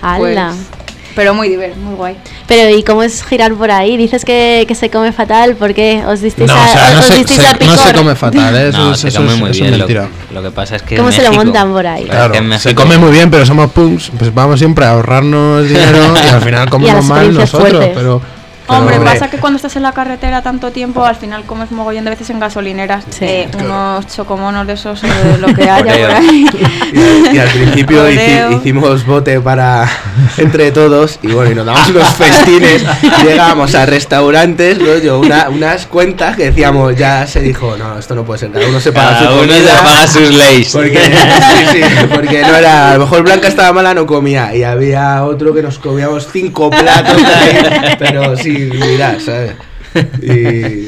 ¡Hala! Pues, pero muy divertido, muy guay. Pero ¿y cómo es girar por ahí? Dices que, que se come fatal, ¿por qué? ¿Os disteis, No, a, o sea, no os se, disteis se- al no picor? se come fatal, ¿eh? eso, No, es- se eso come muy eso es bien. Lo, mentira. lo que pasa es que. ¿Cómo en se lo México- montan por ahí? Claro, Claro, se come muy bien, pero somos punks, pues vamos siempre a ahorrarnos dinero [LAUGHS] y al final comemos mal nosotros, fuertes. pero... Hombre, pasa que cuando estás en la carretera tanto tiempo, al final comes mogollón de veces en gasolineras. Sí. eh, unos chocomonos de esos, eh, lo que [LAUGHS] haya por ahí. Y, al- y al principio [LAUGHS] hici- hicimos bote para [LAUGHS] entre todos y bueno, y nos damos unos festines, llegábamos a restaurantes, rollo, una- unas cuentas que decíamos, ya se dijo, no, esto no puede ser, cada uno se paga Cada su uno se paga sus leyes. Porque, sí, sí, porque no era, a lo mejor Blanca estaba mala, no comía, y había otro que nos comíamos cinco platos ahí, pero mirar, ¿sabes? [LAUGHS] Y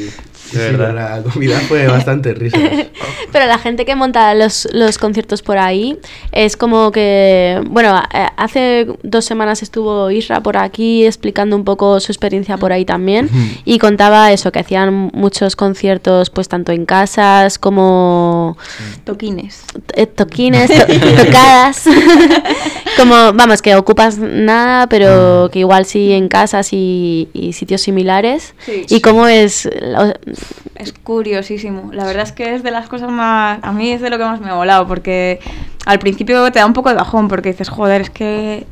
sí, verdad. la comida fue bastante risa. [LAUGHS] Pero la gente que monta los, los conciertos por ahí es como que, bueno, eh, hace dos semanas estuvo Isra por aquí explicando un poco su experiencia por ahí también y contaba eso, que hacían muchos conciertos pues tanto en casas como Toquines. eh, toquines, to- [LAUGHS] tocadas, [LAUGHS] como, vamos, que ocupas nada, pero que igual sí en casas y, y sitios similares. Sí. y cómo es, Es curiosísimo. La verdad es que es de las cosas más. A mí es de lo que más me ha volado, porque al principio te da un poco de bajón, porque dices, joder, es que.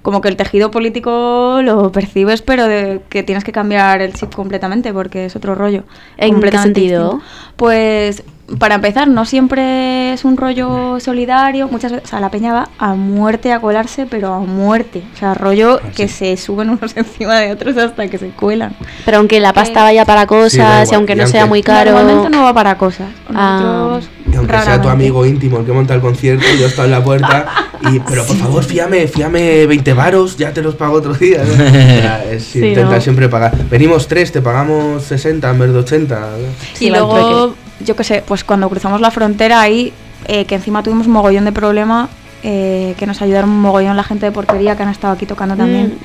Como que el tejido político lo percibes, pero de que tienes que cambiar el chip completamente, porque es otro rollo. ¿En qué sentido? distinto. Pues para empezar, no siempre es un rollo solidario. Muchas veces, o sea, la peña va a muerte a colarse, pero a muerte. O sea, rollo Ah, que se suben unos [LAUGHS] encima de otros hasta que se cuelan. Pero aunque la pasta vaya para cosas Sí, y aunque Y no sea muy caro. Normalmente no va para cosas. Ah. Y aunque sea tu amigo íntimo el que monta el concierto, yo estoy en la puerta y, pero por favor, fíame, fíame 20 varos, ya te los pago otro día. ¿no? [LAUGHS] O sea, es Sí, intentar ¿no? siempre pagar. Venimos tres, te pagamos 60 en vez de 80. ¿no? Sí, y luego, yo qué sé, pues cuando cruzamos la frontera ahí, eh, que encima tuvimos un mogollón de problema, eh, que nos ayudaron un mogollón la gente de portería que han estado aquí tocando también. Mm.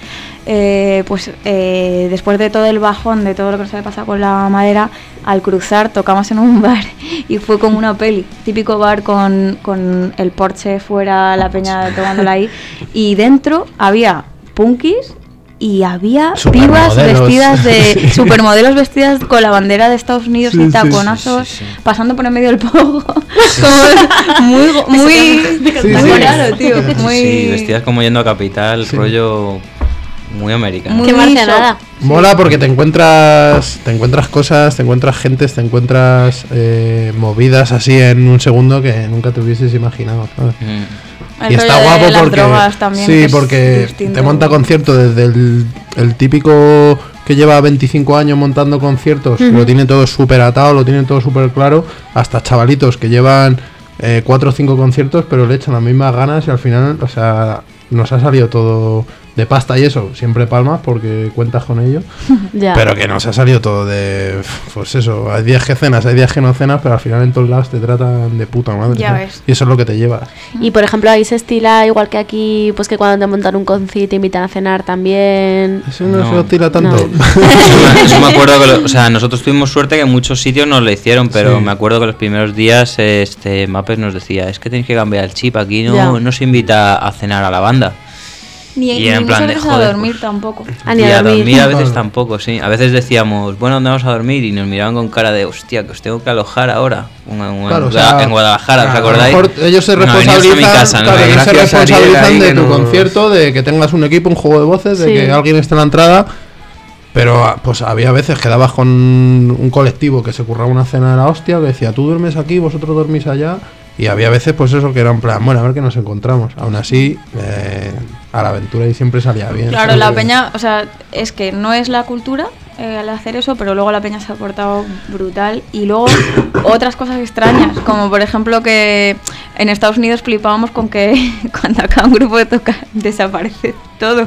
Eh, pues eh, después de todo el bajón, de todo lo que nos había pasado con la madera, al cruzar tocamos en un [LAUGHS] bar y fue como una peli. Típico bar con, con el porche fuera, la peña tomándola ahí. Y dentro había punkis y había pibas vestidas de [LAUGHS] Sí. supermodelos vestidas con la bandera de Estados Unidos Sí, y taconazos sí, sí, sí. pasando por en medio del pogo [LAUGHS] como muy go- muy, Sí, muy [LAUGHS] sí. raro tío muy Sí, vestidas como yendo a capital, Sí. rollo muy americano. Muy marcenada. Mola porque te encuentras, te encuentras cosas, te encuentras gentes, te encuentras eh, movidas así en un segundo que nunca te hubieses imaginado. ¿sabes? Mm. El y está de guapo las porque también, sí, porque te monta concierto desde el, el típico que lleva 25 años montando conciertos, que lo tiene todo súper atado, lo tiene todo súper claro, hasta chavalitos que llevan eh, cuatro o cinco conciertos, pero le echan las mismas ganas y al final, o sea, nos ha salido todo de pasta y eso, siempre palmas porque cuentas con ello. [LAUGHS] Ya. Pero que nos ha salido todo de. Pues eso, hay días que cenas, hay días que no cenas, pero al final en todos lados te tratan de puta madre. Ya ¿sabes? ves. Y eso es lo que te llevas. Y por ejemplo, ahí se estila igual que aquí, pues que cuando te montan un concierto te invitan a cenar también. Eso no, No. se lo tira tanto. [LAUGHS] No. Eso me- acuerdo que, lo- o sea, nosotros tuvimos suerte que en muchos sitios nos lo hicieron, pero Sí. me acuerdo que los primeros días este Mapes nos decía, es que tenéis que cambiar el chip, aquí Ya. no, no se invita a cenar a la banda. Ni, y ni en plan de, veces a joder, dormir pues. tampoco Ah, ni y a a dormir. dormir a veces Claro. tampoco, sí. A veces decíamos, bueno, ¿dónde vamos a dormir? Y nos miraban con cara de, hostia, que os tengo que alojar ahora. En, en- Claro, o en sea, Guadalajara, ¿os a lo acordáis? A mejor ellos se a responsabilizan, claro, ellos se a de que tu nos- concierto, de que tengas un equipo, un juego de voces, de Sí. que alguien esté en la entrada. Pero ah, pues había veces que dabas con un colectivo que se curraba una cena de la hostia, que decía, tú duermes aquí, vosotros dormís allá. Y había veces pues eso que era en plan, bueno, a ver que nos encontramos. Aún así, eh, a la aventura y siempre salía bien. claro la peña o sea es que no es la cultura eh, al hacer eso pero luego la peña se ha portado brutal y luego [COUGHS] otras cosas extrañas como por ejemplo que en Estados Unidos flipábamos con que [LAUGHS] cuando acaba un grupo de tocar desaparece todo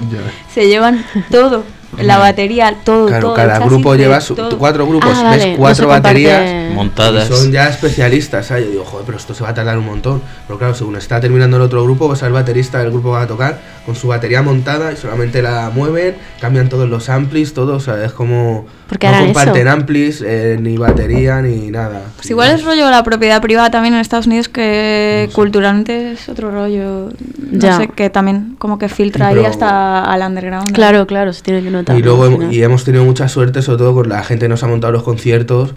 se llevan todo la batería todo Claro, todo, cada grupo de lleva su- todo. cuatro grupos, Ah, ves vale, no cuatro comparte- baterías. Montadas. son ya especialistas, ¿sabes? Yo digo, joder, pero esto se va a tardar un montón. Pero claro, según está terminando el otro grupo, pues el baterista del grupo va a tocar con su batería montada y solamente la mueven, cambian todos los amplis, todo, o sea, es como... ¿Por qué no comparten eso? amplis, eh, ni batería, ni nada. Pues igual es rollo la propiedad privada también en Estados Unidos que culturalmente es otro rollo. No Ya. sé, que también como que filtra ahí hasta al underground. ¿no? Claro, claro, se tiene que notar. Y luego y hemos tenido mucha suerte, sobre todo con la gente que nos ha montado los conciertos.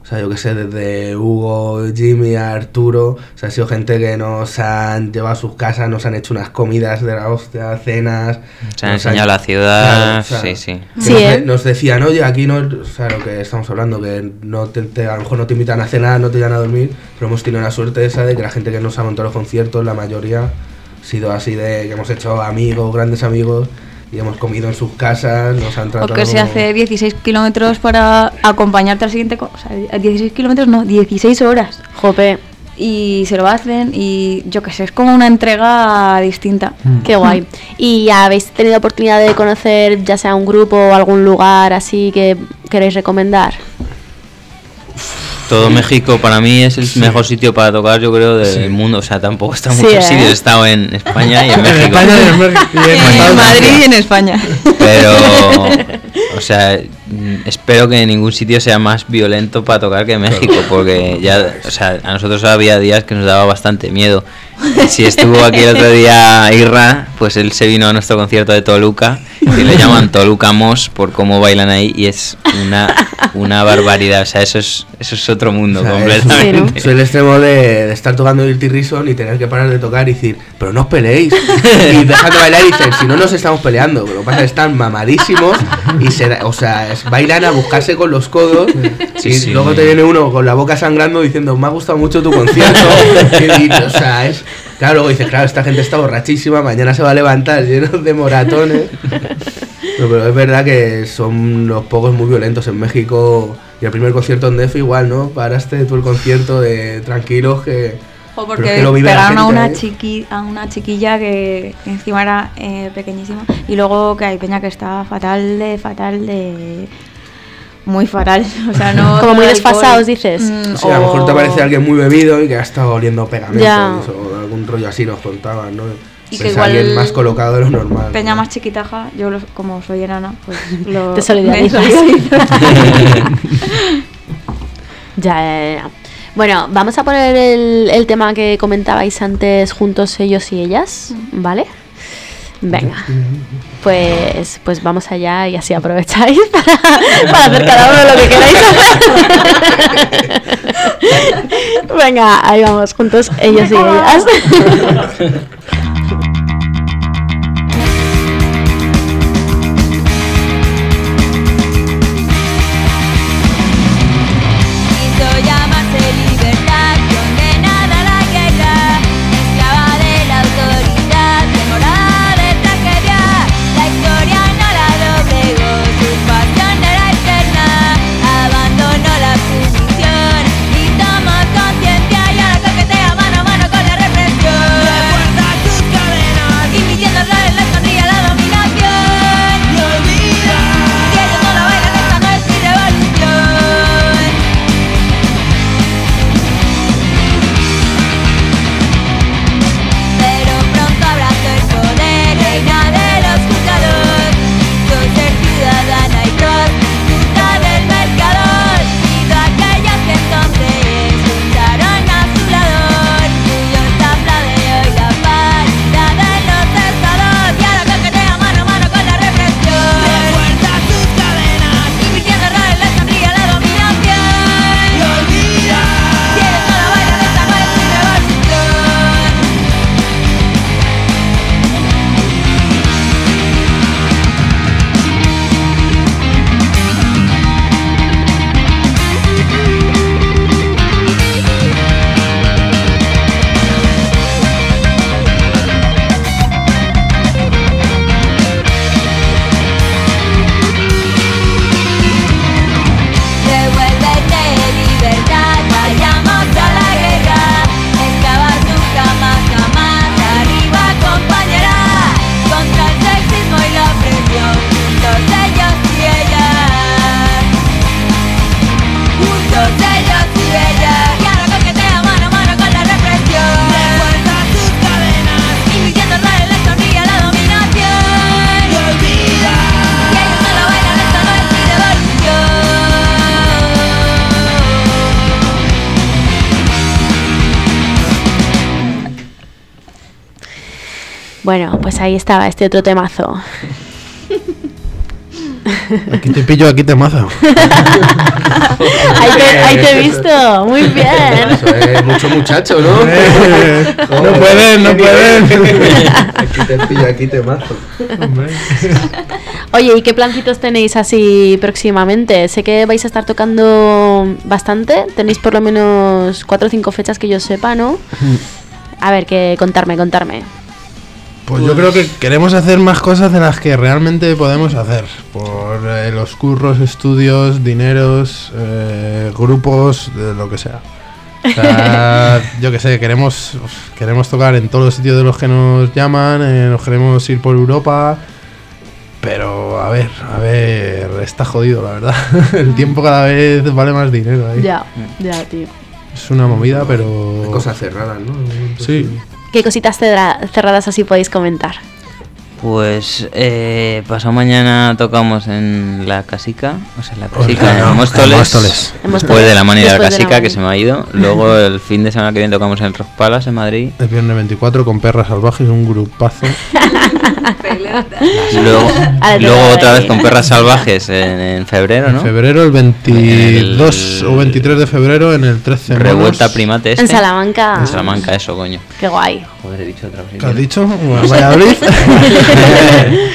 O sea, yo que sé, desde Hugo, Jimmy, Arturo. O sea, ha sido gente que nos han llevado a sus casas, nos han hecho unas comidas de la hostia, cenas. Se han enseñado la ciudad, Claro, o sea, sí, sí. Sí, nos, ¿eh? nos decían, oye, aquí no, o sea, lo que estamos hablando, que no te, te- a lo mejor no te invitan a cenar, no te llevan a dormir, pero hemos tenido la suerte esa de que la gente que nos ha montado los conciertos, la mayoría, ha sido así de que hemos hecho amigos, grandes amigos, y hemos comido en sus casas, nos han O tratado que se hace 16 kilómetros para acompañarte al siguiente. co- O sea, 16 kilómetros no, 16 horas. Jope, Y se lo hacen y yo que sé, es como una entrega distinta. qué guay. [LAUGHS] ¿Y habéis tenido oportunidad de conocer ya sea un grupo o algún lugar así que queréis recomendar? Todo México para mí es el mejor sitio para tocar, yo creo, del mundo. O sea, tampoco está en Sí, muchos ¿eh? sitios. He estado en España y en [LAUGHS] En México. España y en México. [LAUGHS] y en En Estados Madrid y en España. Pero, [LAUGHS] o sea, espero que ningún sitio sea más violento para tocar que México, porque ya, o sea, a nosotros había días que nos daba bastante miedo. Si estuvo aquí el otro día Irra, pues él se vino a nuestro concierto de Toluca y le llaman Toluca Mos por cómo bailan ahí y es una, una barbaridad. O sea, eso es, eso es otro mundo O sea, es- completamente. Soy el extremo de, de estar tocando Dirty Reason y tener que parar de tocar y decir, pero no os peleéis. y dejar de bailar y dicen, si no nos estamos peleando. Lo que pasa es que están mamadísimos y se da- o sea, bailan a buscarse con los codos Sí, y sí. luego te viene uno con la boca sangrando diciendo me ha gustado mucho tu concierto [LAUGHS] y, y, o sea es claro luego dices claro esta gente está borrachísima mañana se va a levantar lleno de moratones No, pero es verdad que son unos pocos muy violentos en México. Y el primer concierto en Def igual no paraste tú el concierto de tranquilos que O porque pegaron a una, ¿eh? chiqui, a una chiquilla que encima era eh, pequeñísima. Y luego que hay peña que está fatal de, fatal de... Muy fatal. [LAUGHS] O sea, no... Como muy desfasados, dices. Mm, o sea, a lo mejor te aparece alguien muy bebido y que ha estado oliendo pegamentos Ya. o algún rollo así nos contaban no Y Pues que igual alguien más colocado de lo normal Peña ¿no? más chiquitaja, yo lo- como soy enana, pues lo... [LAUGHS] Te solidarizas. [LAUGHS] Ya, ya, ya. Bueno, vamos a poner el, el tema que comentabais antes juntos ellos y ellas, ¿vale? Venga, [LAUGHS] pues, pues vamos allá y así aprovecháis [LAUGHS] para, para hacer cada uno lo que queráis hacer. [LAUGHS] Venga, ahí vamos, juntos ellos y ellas. Estaba este otro temazo. Aquí te pillo, aquí te mazo. [LAUGHS] Ahí te, ahí te he visto, muy bien. Eso es mucho muchacho, ¿no? [LAUGHS] Eh, no pueden, no pueden. [LAUGHS] aquí te pillo, aquí te mazo. Oye, ¿y qué plancitos tenéis así próximamente? Sé que vais a estar tocando bastante. Tenéis por lo menos cuatro o cinco fechas que yo sepa, ¿no? A ver, que contarme, contarme. Pues yo creo que queremos hacer más cosas de las que realmente podemos hacer. Por eh, los curros, estudios, dineros, eh, grupos, de lo que sea. O sea, [LAUGHS] yo que sé, queremos, queremos tocar en todos los sitios de los que nos llaman, eh, nos queremos ir por Europa. Pero a ver, a ver, está jodido la verdad. [LAUGHS] El tiempo cada vez vale más dinero ahí. Ya, ya, tío. Es una movida, pero... Hay cosas cerradas, ¿no? Sí. ¿Qué cositas cerradas así podéis comentar? Pues eh, pasado mañana tocamos en la casica, o sea, en la casica en en Móstoles, Móstoles. En después de la mani de la Después de la casica que se me ha ido. Luego el fin de semana que viene tocamos en el Rock Palace en Madrid. El viernes 24 con Perras Salvajes, un grupazo. [LAUGHS] Luego, luego otra vez con Perras Salvajes en, en febrero, ¿no? En febrero, el 22 El- o 23 de febrero, en el 13 de Revuelta Primate este. En Salamanca. En Salamanca, eso, coño. Qué guay. Joder, he dicho otra ¿Qué has cosa. dicho? Valladolid. [LAUGHS] [LAUGHS]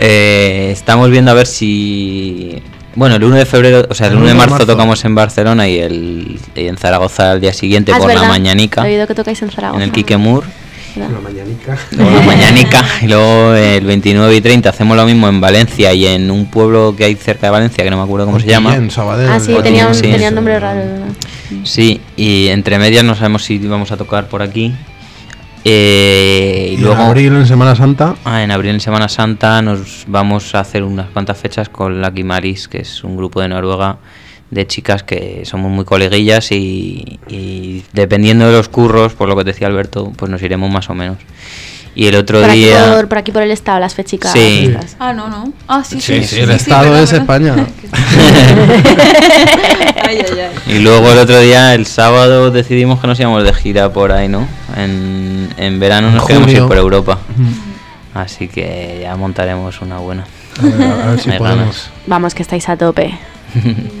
Eh, estamos viendo a ver si Bueno, el 1 de febrero, o sea, el El 1 de 1 de marzo, marzo. tocamos en Barcelona y, el, y en Zaragoza al día siguiente Ah, por la verdad. mañanica, He oído que tocáis en Zaragoza. en el. ¿verdad? Una mañanica. Luego la mañanica y luego el 29 y 30 hacemos lo mismo en Valencia y en un pueblo que hay cerca de Valencia que no me acuerdo cómo se llama. En Sabadell. Ah, sí, tenía un, sí. tenía un nombre raro. Sí, y entre medias no sabemos si vamos a tocar por aquí. Eh, y, Y en luego abril, en Semana Santa. ah, en abril en Semana Santa nos vamos a hacer unas cuantas fechas con Lucky Maris, que es un grupo de Noruega de chicas que somos muy coleguillas y, y dependiendo de los curros, por lo que te decía Alberto, pues nos iremos más o menos. Y el otro Por aquí, día... por, por aquí por el estado, las fechicas. Sí. Ah, no, no. Ah, sí, Sí, sí. sí, el Estado es verdad. España. [LAUGHS] [LAUGHS] ay, ay, ay. Y luego el otro día, el sábado, decidimos que nos íbamos de gira por ahí, ¿no? En, en verano nos queremos ir por Europa. Así que ya montaremos una buena. A ver, a ver si Hay podemos. ganas. Vamos, que estáis a tope. [LAUGHS]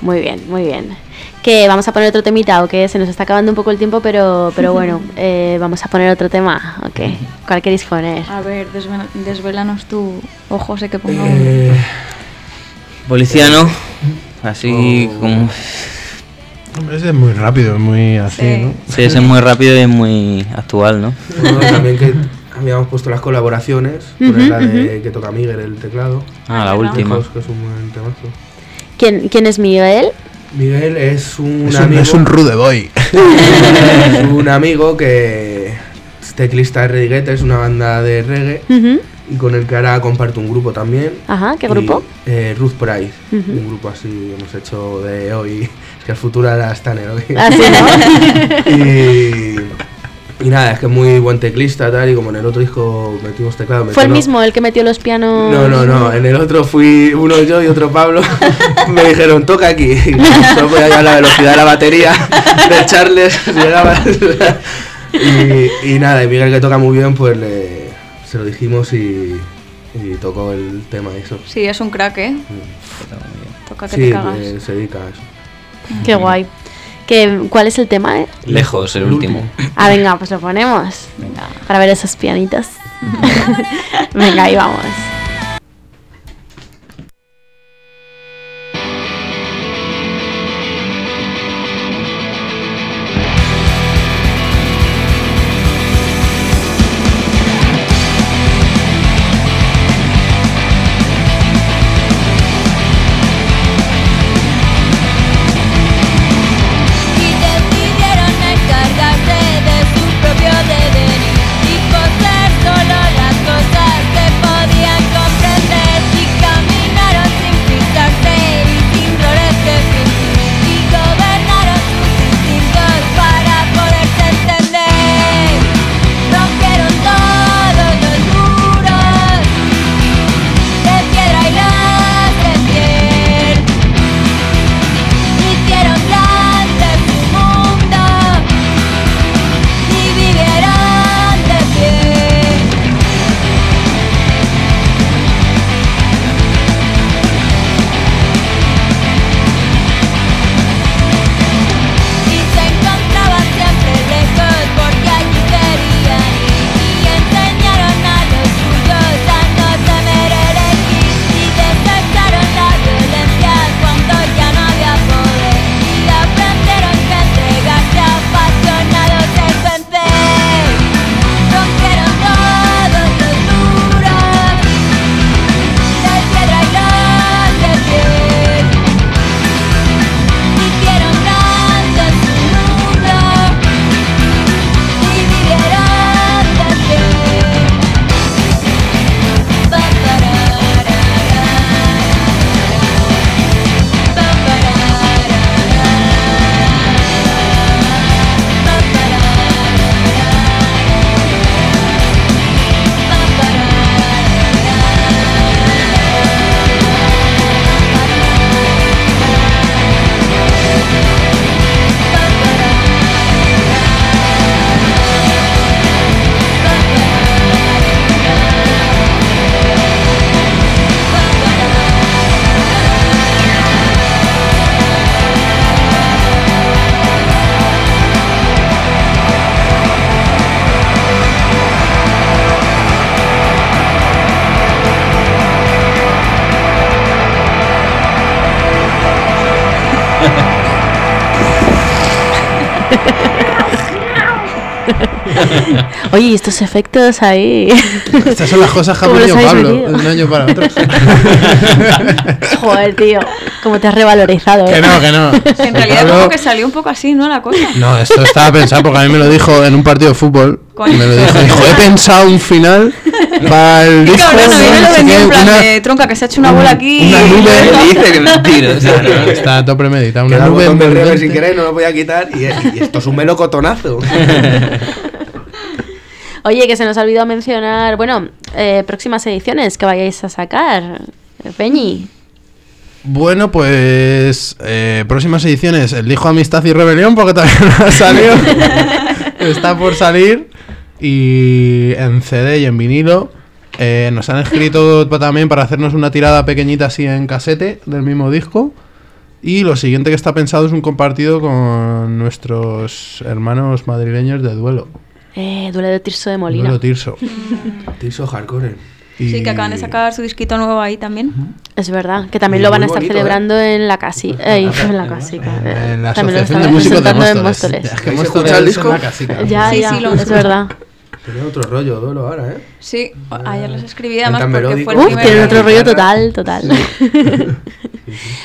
Muy bien, muy bien. Que vamos a poner otro temita o que se nos está acabando un poco el tiempo, pero, pero bueno, [LAUGHS] eh, vamos a poner otro tema. Ok, [LAUGHS] ¿cuál queréis poner? A ver, desvela- desvélanos tú, o José, que ponga. Eh, Policía, ¿no? Así Oh. como... Ese es muy rápido, es muy así, Sí. ¿no? Sí, ese es muy rápido y es muy actual, ¿no? bueno, también que habíamos puesto las colaboraciones. Poner la de que toca Miguel el teclado. Ah, la última. Que es un buen temazo. ¿Quién, quién es Miguel? Miguel es un Es un, amigo. es un rude boy. [LAUGHS] es un amigo que es teclista de Reggae, es una banda de reggae Ujú. Y con el que ahora comparto un grupo también. Ajá, ¿qué Y, grupo? eh, Ruth Price, un grupo así hemos hecho de hoy. Es [LAUGHS] que el futuro era Stanner hoy. Ah, sí, ¿no? [LAUGHS] y, y nada, es que es muy buen teclista tal y como en el otro disco metimos teclado. ¿Fue el mismo el que metió los pianos? No, no, no, en el otro fui uno yo y otro Pablo. [LAUGHS] Me dijeron, toca aquí. Y solo podía llevar la velocidad de la batería de Charles. llegaba. y, y nada, y Miguel que toca muy bien, pues le, se lo dijimos y, y tocó el tema eso. Sí, es un crack, ¿eh? Toca que Sí, te cagas. eh, se dedica a eso. Qué guay. ¿Qué, ¿Cuál es el tema? eh? Lejos, el El último. Ah, venga, pues lo ponemos. Para ver esos pianitos. [LAUGHS] venga, ahí vamos. [LAUGHS] Oye, ¿y estos efectos ahí. Estas son las cosas que ha ¿Cómo los aprendido habéis Pablo de un año para otro. [LAUGHS] Joder, tío. Cómo te has revalorizado. que ¿eh? no, que no. En realidad Pablo- como que salió un poco así, ¿no? La cosa. No, esto estaba pensado porque a mí me lo dijo en un partido de fútbol. Me lo dijo, dijo, he [LAUGHS] pensado un final para el Qué disco. cabrón, a mí me lo vendió en plan una- de tronca que se ha hecho una bola aquí. una y- nube. Dice que mentira, o sea, [LAUGHS] no. Está todo premeditado. Una nube botón del sin querer, no lo voy a quitar. Y, y esto es un melocotonazo. [LAUGHS] Oye, que se nos ha olvidado mencionar, bueno, eh, próximas ediciones que vayáis a sacar. Peñi. Bueno, pues eh, próximas ediciones, el hijo Amistad y Rebelión, porque todavía no ha salido. Está por salir. Y en CD y en vinilo. eh, nos han escrito también para hacernos una tirada pequeñita así en casete del mismo disco. Y lo siguiente que está pensado es un compartido con nuestros hermanos madrileños de duelo. Eh, duele de Tirso de Molina. Duelo Tirso. [LAUGHS] Tirso Hardcore. Y- Sí, que acaban de sacar su disquito nuevo ahí también. Es verdad, que también lo van a estar bonito, celebrando en la casi, [LAUGHS] eh, en la casica. eh, En la también lo Asociación están de Músicos de presentando en Móstoles. Móstoles. Es que ¿Habéis Móstoles escuchado el es disco? una casica. Ya, Sí, ya, sí, lo es verdad. Tiene otro rollo, duelo ahora, ¿eh? Sí, ayer los escribí además porque melódico. fue el Uf, primer... tiene la otro rollo total, total. [LAUGHS]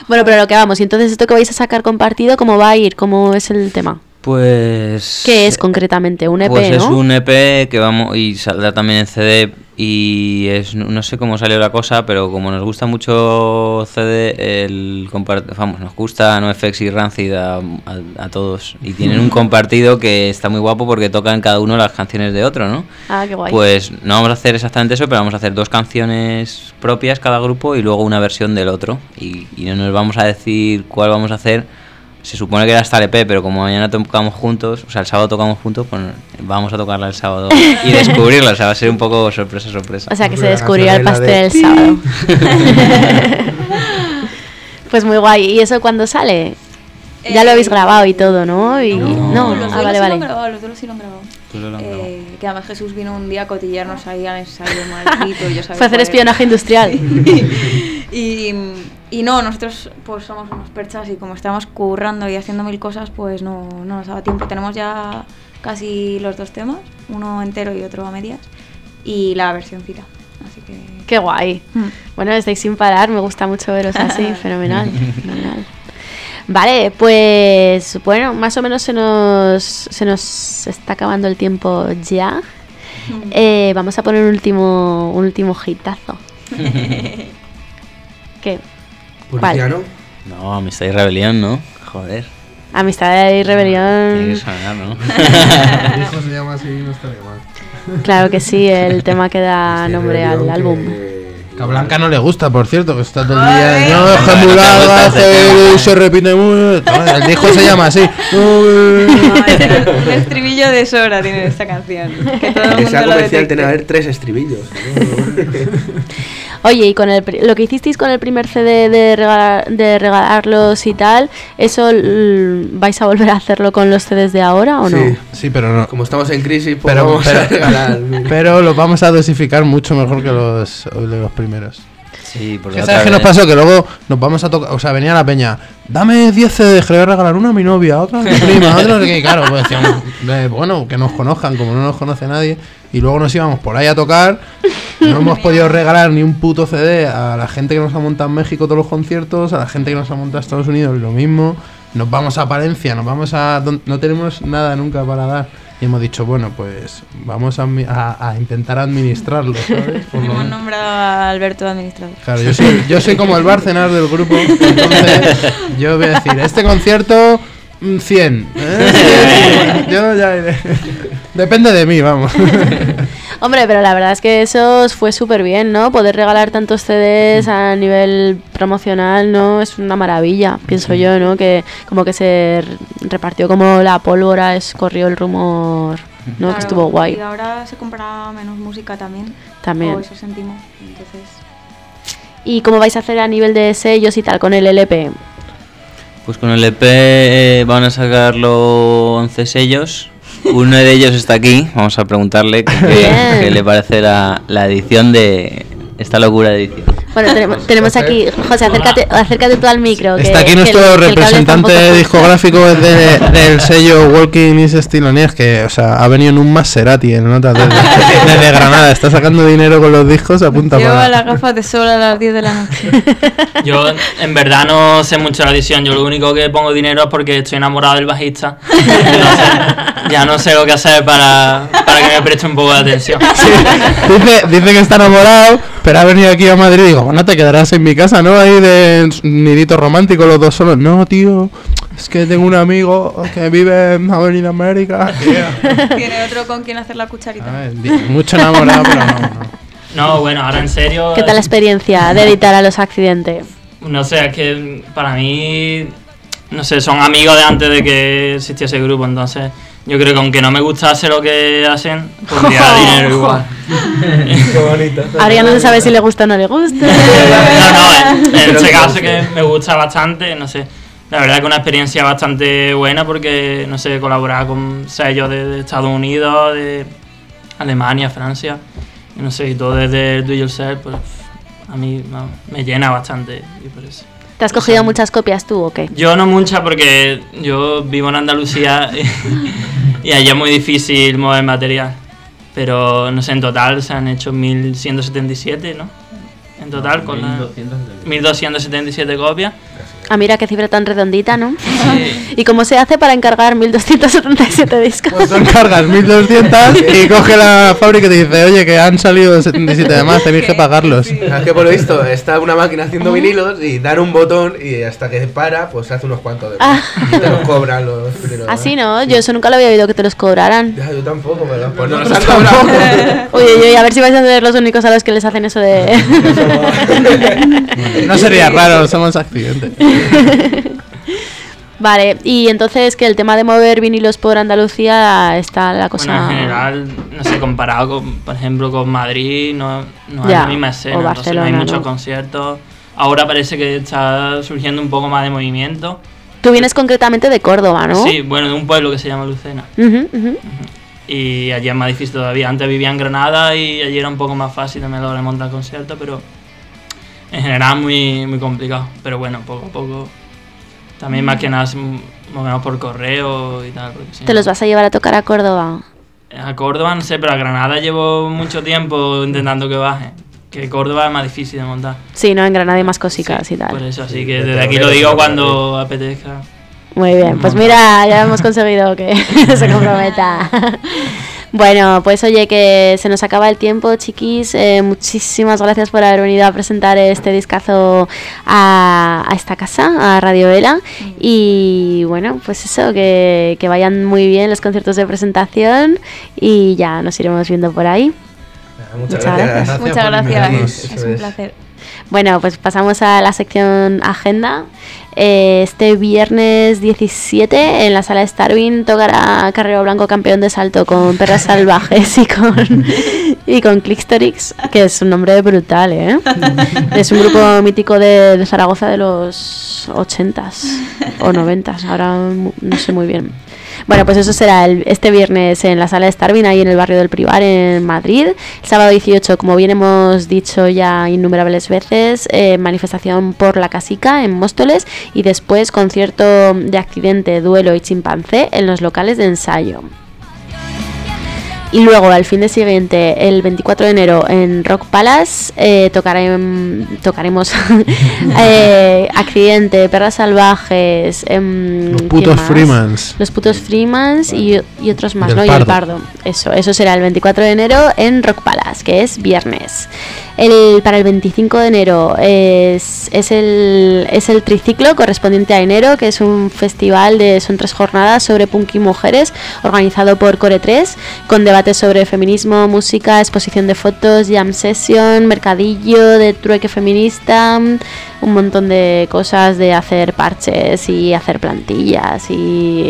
bueno, pero lo que vamos, y entonces esto que vais a sacar compartido, ¿cómo va a ir? ¿Cómo es el tema? Pues. ¿Qué es concretamente? Un EP, Pues ¿no? es un EP que vamos y saldrá también en CD y es no sé cómo salió la cosa, pero como nos gusta mucho CD, el vamos, nos gusta NoFX y Rancid a, a- a todos y tienen un [LAUGHS] compartido que está muy guapo porque tocan cada uno las canciones de otro, ¿no? Ah, qué guay. Pues no vamos a hacer exactamente eso, pero vamos a hacer dos canciones propias cada grupo y luego una versión del otro. Y, y no nos vamos a decir cuál vamos a hacer. Se supone que era hasta el EP, pero como mañana tocamos juntos, o sea, el sábado tocamos juntos, pues vamos a tocarla el sábado [LAUGHS] y descubrirla. O sea, va a ser un poco sorpresa, sorpresa. O sea, que se descubrirá el pastel de- el sábado. [LAUGHS] pues muy guay. ¿Y eso cuándo sale? Ya lo habéis Eh, grabado y todo, ¿no? Y... No, los ah, duelos vale, sí lo han vale. grabado, los sí lo han grabado. Pues lo han grabado. Eh, que además Jesús vino un día a cotillarnos ahí al ensayo [LAUGHS] maldito. yo sabía Fue a hacer espionaje industrial. y, y no, nosotros pues somos unos perchas y como estamos currando y haciendo mil cosas, pues no, no nos daba tiempo. Tenemos ya casi los dos temas, uno entero y otro a medias, y la versioncita. Así que... Qué guay. Mm. Bueno, estáis sin parar, me gusta mucho veros así, [LAUGHS] fenomenal. [LAUGHS] fenomenal. Vale, pues bueno, más o menos se nos, se nos está acabando el tiempo ya. Eh, vamos a poner un último, un último hitazo. [LAUGHS] ¿Qué? ¿Cuál? Puriciano. No, Amistad y Rebelión, ¿no? Joder, Amistad y tiene que rebelión. sonar, ¿no? [LAUGHS] El hijo se llama así, no estaría mal. Claro que sí, el [LAUGHS] tema que da nombre al álbum. que- a Blanca no le gusta, por cierto, que está todo el día. No, larga, hace- se repite muy. El disco se llama así. No, es el- un estribillo de sobra tiene esta canción. Que todo el mundo lo comercial tiene que haber tres estribillos. [LAUGHS] Oye, y con el, lo que hicisteis con el primer CD de, regalar- de regalarlos y tal, ¿eso l- vais a volver a hacerlo con los CDs de ahora o no? Sí. Sí, pero no. Como estamos en crisis, pues Pero, vamos a regalar. [LAUGHS] pero lo vamos a dosificar mucho mejor que los, de los primeros. Sí, porque ¿Qué otra ¿Sabes qué nos pasó? Que luego nos vamos a tocar, o sea, venía la peña, dame 10 CDs, que le voy a regalar una a mi novia, otra a mi [LAUGHS] prima, otra no sé qué, y claro, pues decíamos, eh, bueno, que nos conozcan, como no nos conoce nadie, y luego nos íbamos por ahí a tocar, no hemos [LAUGHS] podido regalar ni un puto CD a la gente que nos ha montado en México todos los conciertos, a la gente que nos ha montado en Estados Unidos lo mismo, nos vamos a Palencia, nos vamos a... no tenemos nada nunca para dar. Y hemos dicho, bueno, pues vamos a, a- a intentar administrarlo, ¿sabes? Por Hemos menos. nombrado a Alberto administrador. Claro, yo soy, yo soy como el Bárcenas del grupo, entonces yo voy a decir, este concierto, mm, 100. ¿eh? [LAUGHS] Yo ya iré. [LAUGHS] Depende de mí, vamos. Hombre, pero la verdad es que eso fue súper bien, ¿no? Poder regalar tantos CDs a nivel promocional, ¿no? Es una maravilla, pienso yo, ¿no? Que como que se repartió como la pólvora, escorrió el rumor, ¿no? Claro, que estuvo guay. Y ahora se compra menos música también. También. O eso sentimos. Entonces, ¿Y cómo vais a hacer a nivel de sellos y tal con el LP? Pues con el EP eh, van a sacarlo 11 sellos. Uno de ellos está aquí. Vamos a preguntarle [LAUGHS] qué, le parece la, la edición de esta locura de edición. Bueno, [LAUGHS] tenemos, tenemos aquí, José, acércate, acércate tú al micro. que- Está aquí nuestro que el representante discográfico de- [LAUGHS] del sello Walking is Stilonías, que o sea, ha venido en un Maserati en nota desde, [LAUGHS] desde Granada. Está sacando dinero con los discos a punta Lleva para. las gafas de sol a las 10 de la noche. Yo en verdad no sé mucho la edición, yo lo único que pongo dinero es porque estoy enamorado del bajista. Entonces, ya no sé lo que hacer para, para que me preste un poco de atención. Dice, dice que está enamorado, pero ha venido aquí a Madrid y digo, bueno, te quedarás en mi casa, ¿no? Ahí de nidito romántico los dos solos. No, tío, es que tengo un amigo que vive en Avenida América. [LAUGHS] Tiene otro con quien hacer la cucharita. A ver, di- Mucho enamorado, pero no. no. No, bueno, ahora en serio. ¿Qué tal la experiencia de editar a los accidentes? No sé, es que para mí, no sé, son amigos de antes de que existiese el grupo, entonces yo creo que aunque no me gustase lo que hacen, pondría [LAUGHS] dinero igual. [LAUGHS] Qué bonito. Ahora ya no se sabe si le gusta o no le gusta. [LAUGHS] No, no, en, este caso que me gusta bastante, no sé. La verdad que una experiencia bastante buena porque, no sé, colaborar con sellos de, de Estados Unidos, de Alemania, Francia, y no sé, y todo desde el Do Yourself, pues a mí no, me llena bastante y por eso. ¿Te has cogido muchas copias tú o qué? Yo no muchas porque yo vivo en Andalucía y, [LAUGHS] y allá es muy difícil mover material. Pero no sé, en total se han hecho 1177, ¿no? En total con la 1277 copias. Ah, mira qué cifra tan redondita, ¿no? [LAUGHS] ¿Y cómo se hace para encargar 1277 discos? Pues encargas 1200 [LAUGHS] y coge la fábrica y te dice, oye, que han salido 77 de más, tenéis que pagarlos. Es que por lo visto está una máquina haciendo vinilos y dan un botón y hasta que para, pues hace unos cuantos de más. Y te los cobran los [LAUGHS] primeros. Así no, yo eso nunca lo había oído que te los cobraran. Ya, yo tampoco, pero pues no nos han cobrado. Oye, oye, a ver si vais a ser los únicos a los que les hacen eso de... No sería raro, somos accidentes. [LAUGHS] Vale, y entonces que el tema de mover vinilos por Andalucía está la Bueno, cosa... en general, no sé, comparado con, por ejemplo, con Madrid, no, no es Ya, la misma escena. o entonces no hay muchos ¿no? conciertos. Ahora parece que está surgiendo un poco más de movimiento. Tú vienes concretamente de Córdoba, ¿no? Sí, bueno, de un pueblo que se llama Lucena. Ujú, ujú. Y allí es más difícil todavía. Antes vivía en Granada y allí era un poco más fácil también lo de montar conciertos, pero en general muy, muy complicado. Pero bueno, poco a poco. También más que nada se m- movemos por correo y tal. ¿Te no- los vas a llevar a tocar a Córdoba? A Córdoba no sé, pero a Granada llevo mucho tiempo intentando que baje. Que Córdoba es más difícil de montar. Sí, no, en Granada hay más cositas y Por tal. eso, así Sí, que de desde aquí lo digo cuando apetezca. Muy bien, pues mira, ya hemos conseguido que [LAUGHS] se comprometa. [LAUGHS] Bueno, pues oye, que se nos acaba el tiempo, chiquis. Eh, muchísimas gracias por haber venido a presentar este discazo a, a esta casa, a Radio Vela. Y bueno, pues eso, que, que vayan muy bien los conciertos de presentación y ya nos iremos viendo por ahí. Muchas, Muchas gracias. gracias. Muchas gracias. Es un placer. Bueno, pues pasamos a la sección agenda. Eh, este viernes 17 en la sala Starvin tocará Carrero Blanco campeón de salto con Perras [LAUGHS] Salvajes y con y con que es un nombre brutal, ¿eh? Es un grupo mítico de, de Zaragoza de los 80s o 90s, ahora no sé muy bien. Bueno, pues eso será el- este viernes en la sala Starvin, ahí en el barrio del Privar, en Madrid. El sábado 18, como bien hemos dicho ya innumerables veces, eh, manifestación por la casica en Móstoles y después concierto de accidente, duelo y chimpancé en los locales de ensayo. Y luego, al fin de siguiente, el 24 de enero, en Rock Palace, eh, tocarem- tocaremos [LAUGHS] [LAUGHS] eh, Accidente, Perras Salvajes, em, Los ¿quién putos? Freemans. Los putos Freemans y, y otros más, Y ¿no? Y el Pardo. Pardo. Eso, eso será el 24 de enero en Rock Palace, que es viernes. El, para el 25 de enero es, es, el, es el triciclo correspondiente a enero, que es un festival de son tres jornadas sobre punk y mujeres, organizado por Core 3, con debates sobre feminismo, música, exposición de fotos, jam session, mercadillo de trueque feminista, un montón de cosas de hacer parches y hacer plantillas y,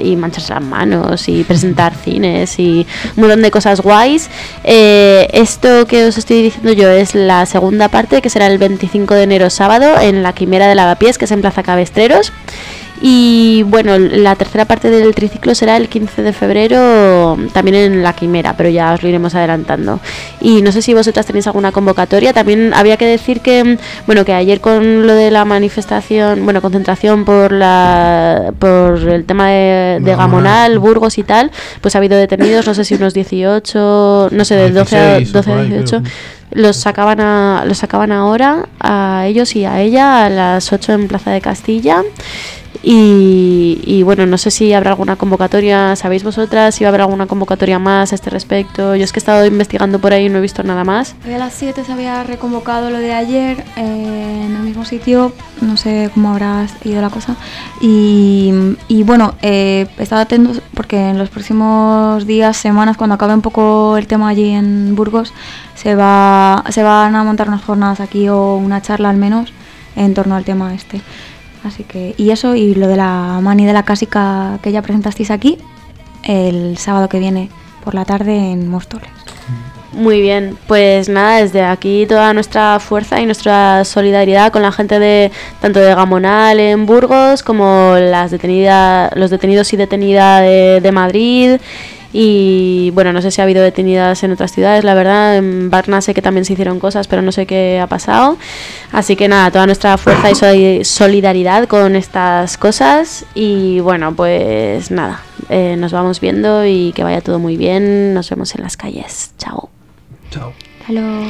y mancharse las manos y presentar [LAUGHS] cines y un montón de cosas guays. Eh, esto que os estoy diciendo yo es la segunda parte que será el 25 de enero sábado en la Quimera de Lavapiés que es en Plaza Cabestreros. Y bueno, la tercera parte del triciclo será el 15 de febrero, también en la Quimera, pero ya os lo iremos adelantando. Y no sé si vosotras tenéis alguna convocatoria. También había que decir que, bueno, que ayer con lo de la manifestación, bueno, concentración por la por el tema de, de Gamonal. Burgos y tal, pues ha habido detenidos, no sé si unos 18, no sé, del 12 a 16 o 12 a por ahí, creo. 18 los sacaban a, los sacaban ahora a ellos y a ella a las 8 en Plaza de Castilla y, bueno, no sé si habrá alguna convocatoria, ¿sabéis vosotras si va a haber alguna convocatoria más a este respecto? Yo es que he estado investigando por ahí y no he visto nada más. Hoy a las 7 se había reconvocado lo de ayer eh, en el mismo sitio, no sé cómo habrá ido la cosa. Y, y bueno, eh, estad atentos porque en los próximos días, semanas, cuando acabe un poco el tema allí en Burgos, se, va, se van a montar unas jornadas aquí o una charla al menos en torno al tema este. Así que, y eso, y lo de la mani de la cásica que ya presentasteis aquí, el sábado que viene por la tarde en Móstoles. Muy bien, pues nada, desde aquí toda nuestra fuerza y nuestra solidaridad con la gente de tanto de Gamonal en Burgos como las detenidas, los detenidos y detenida de, de Madrid y bueno, no sé si ha habido detenidas en otras ciudades, la verdad, en Varna sé que también se hicieron cosas, pero no sé qué ha pasado. Así que nada, toda nuestra fuerza y soli- solidaridad con estas cosas y bueno, pues nada, eh, nos vamos viendo y que vaya todo muy bien, nos vemos en las calles. Chao. Chao. Luego.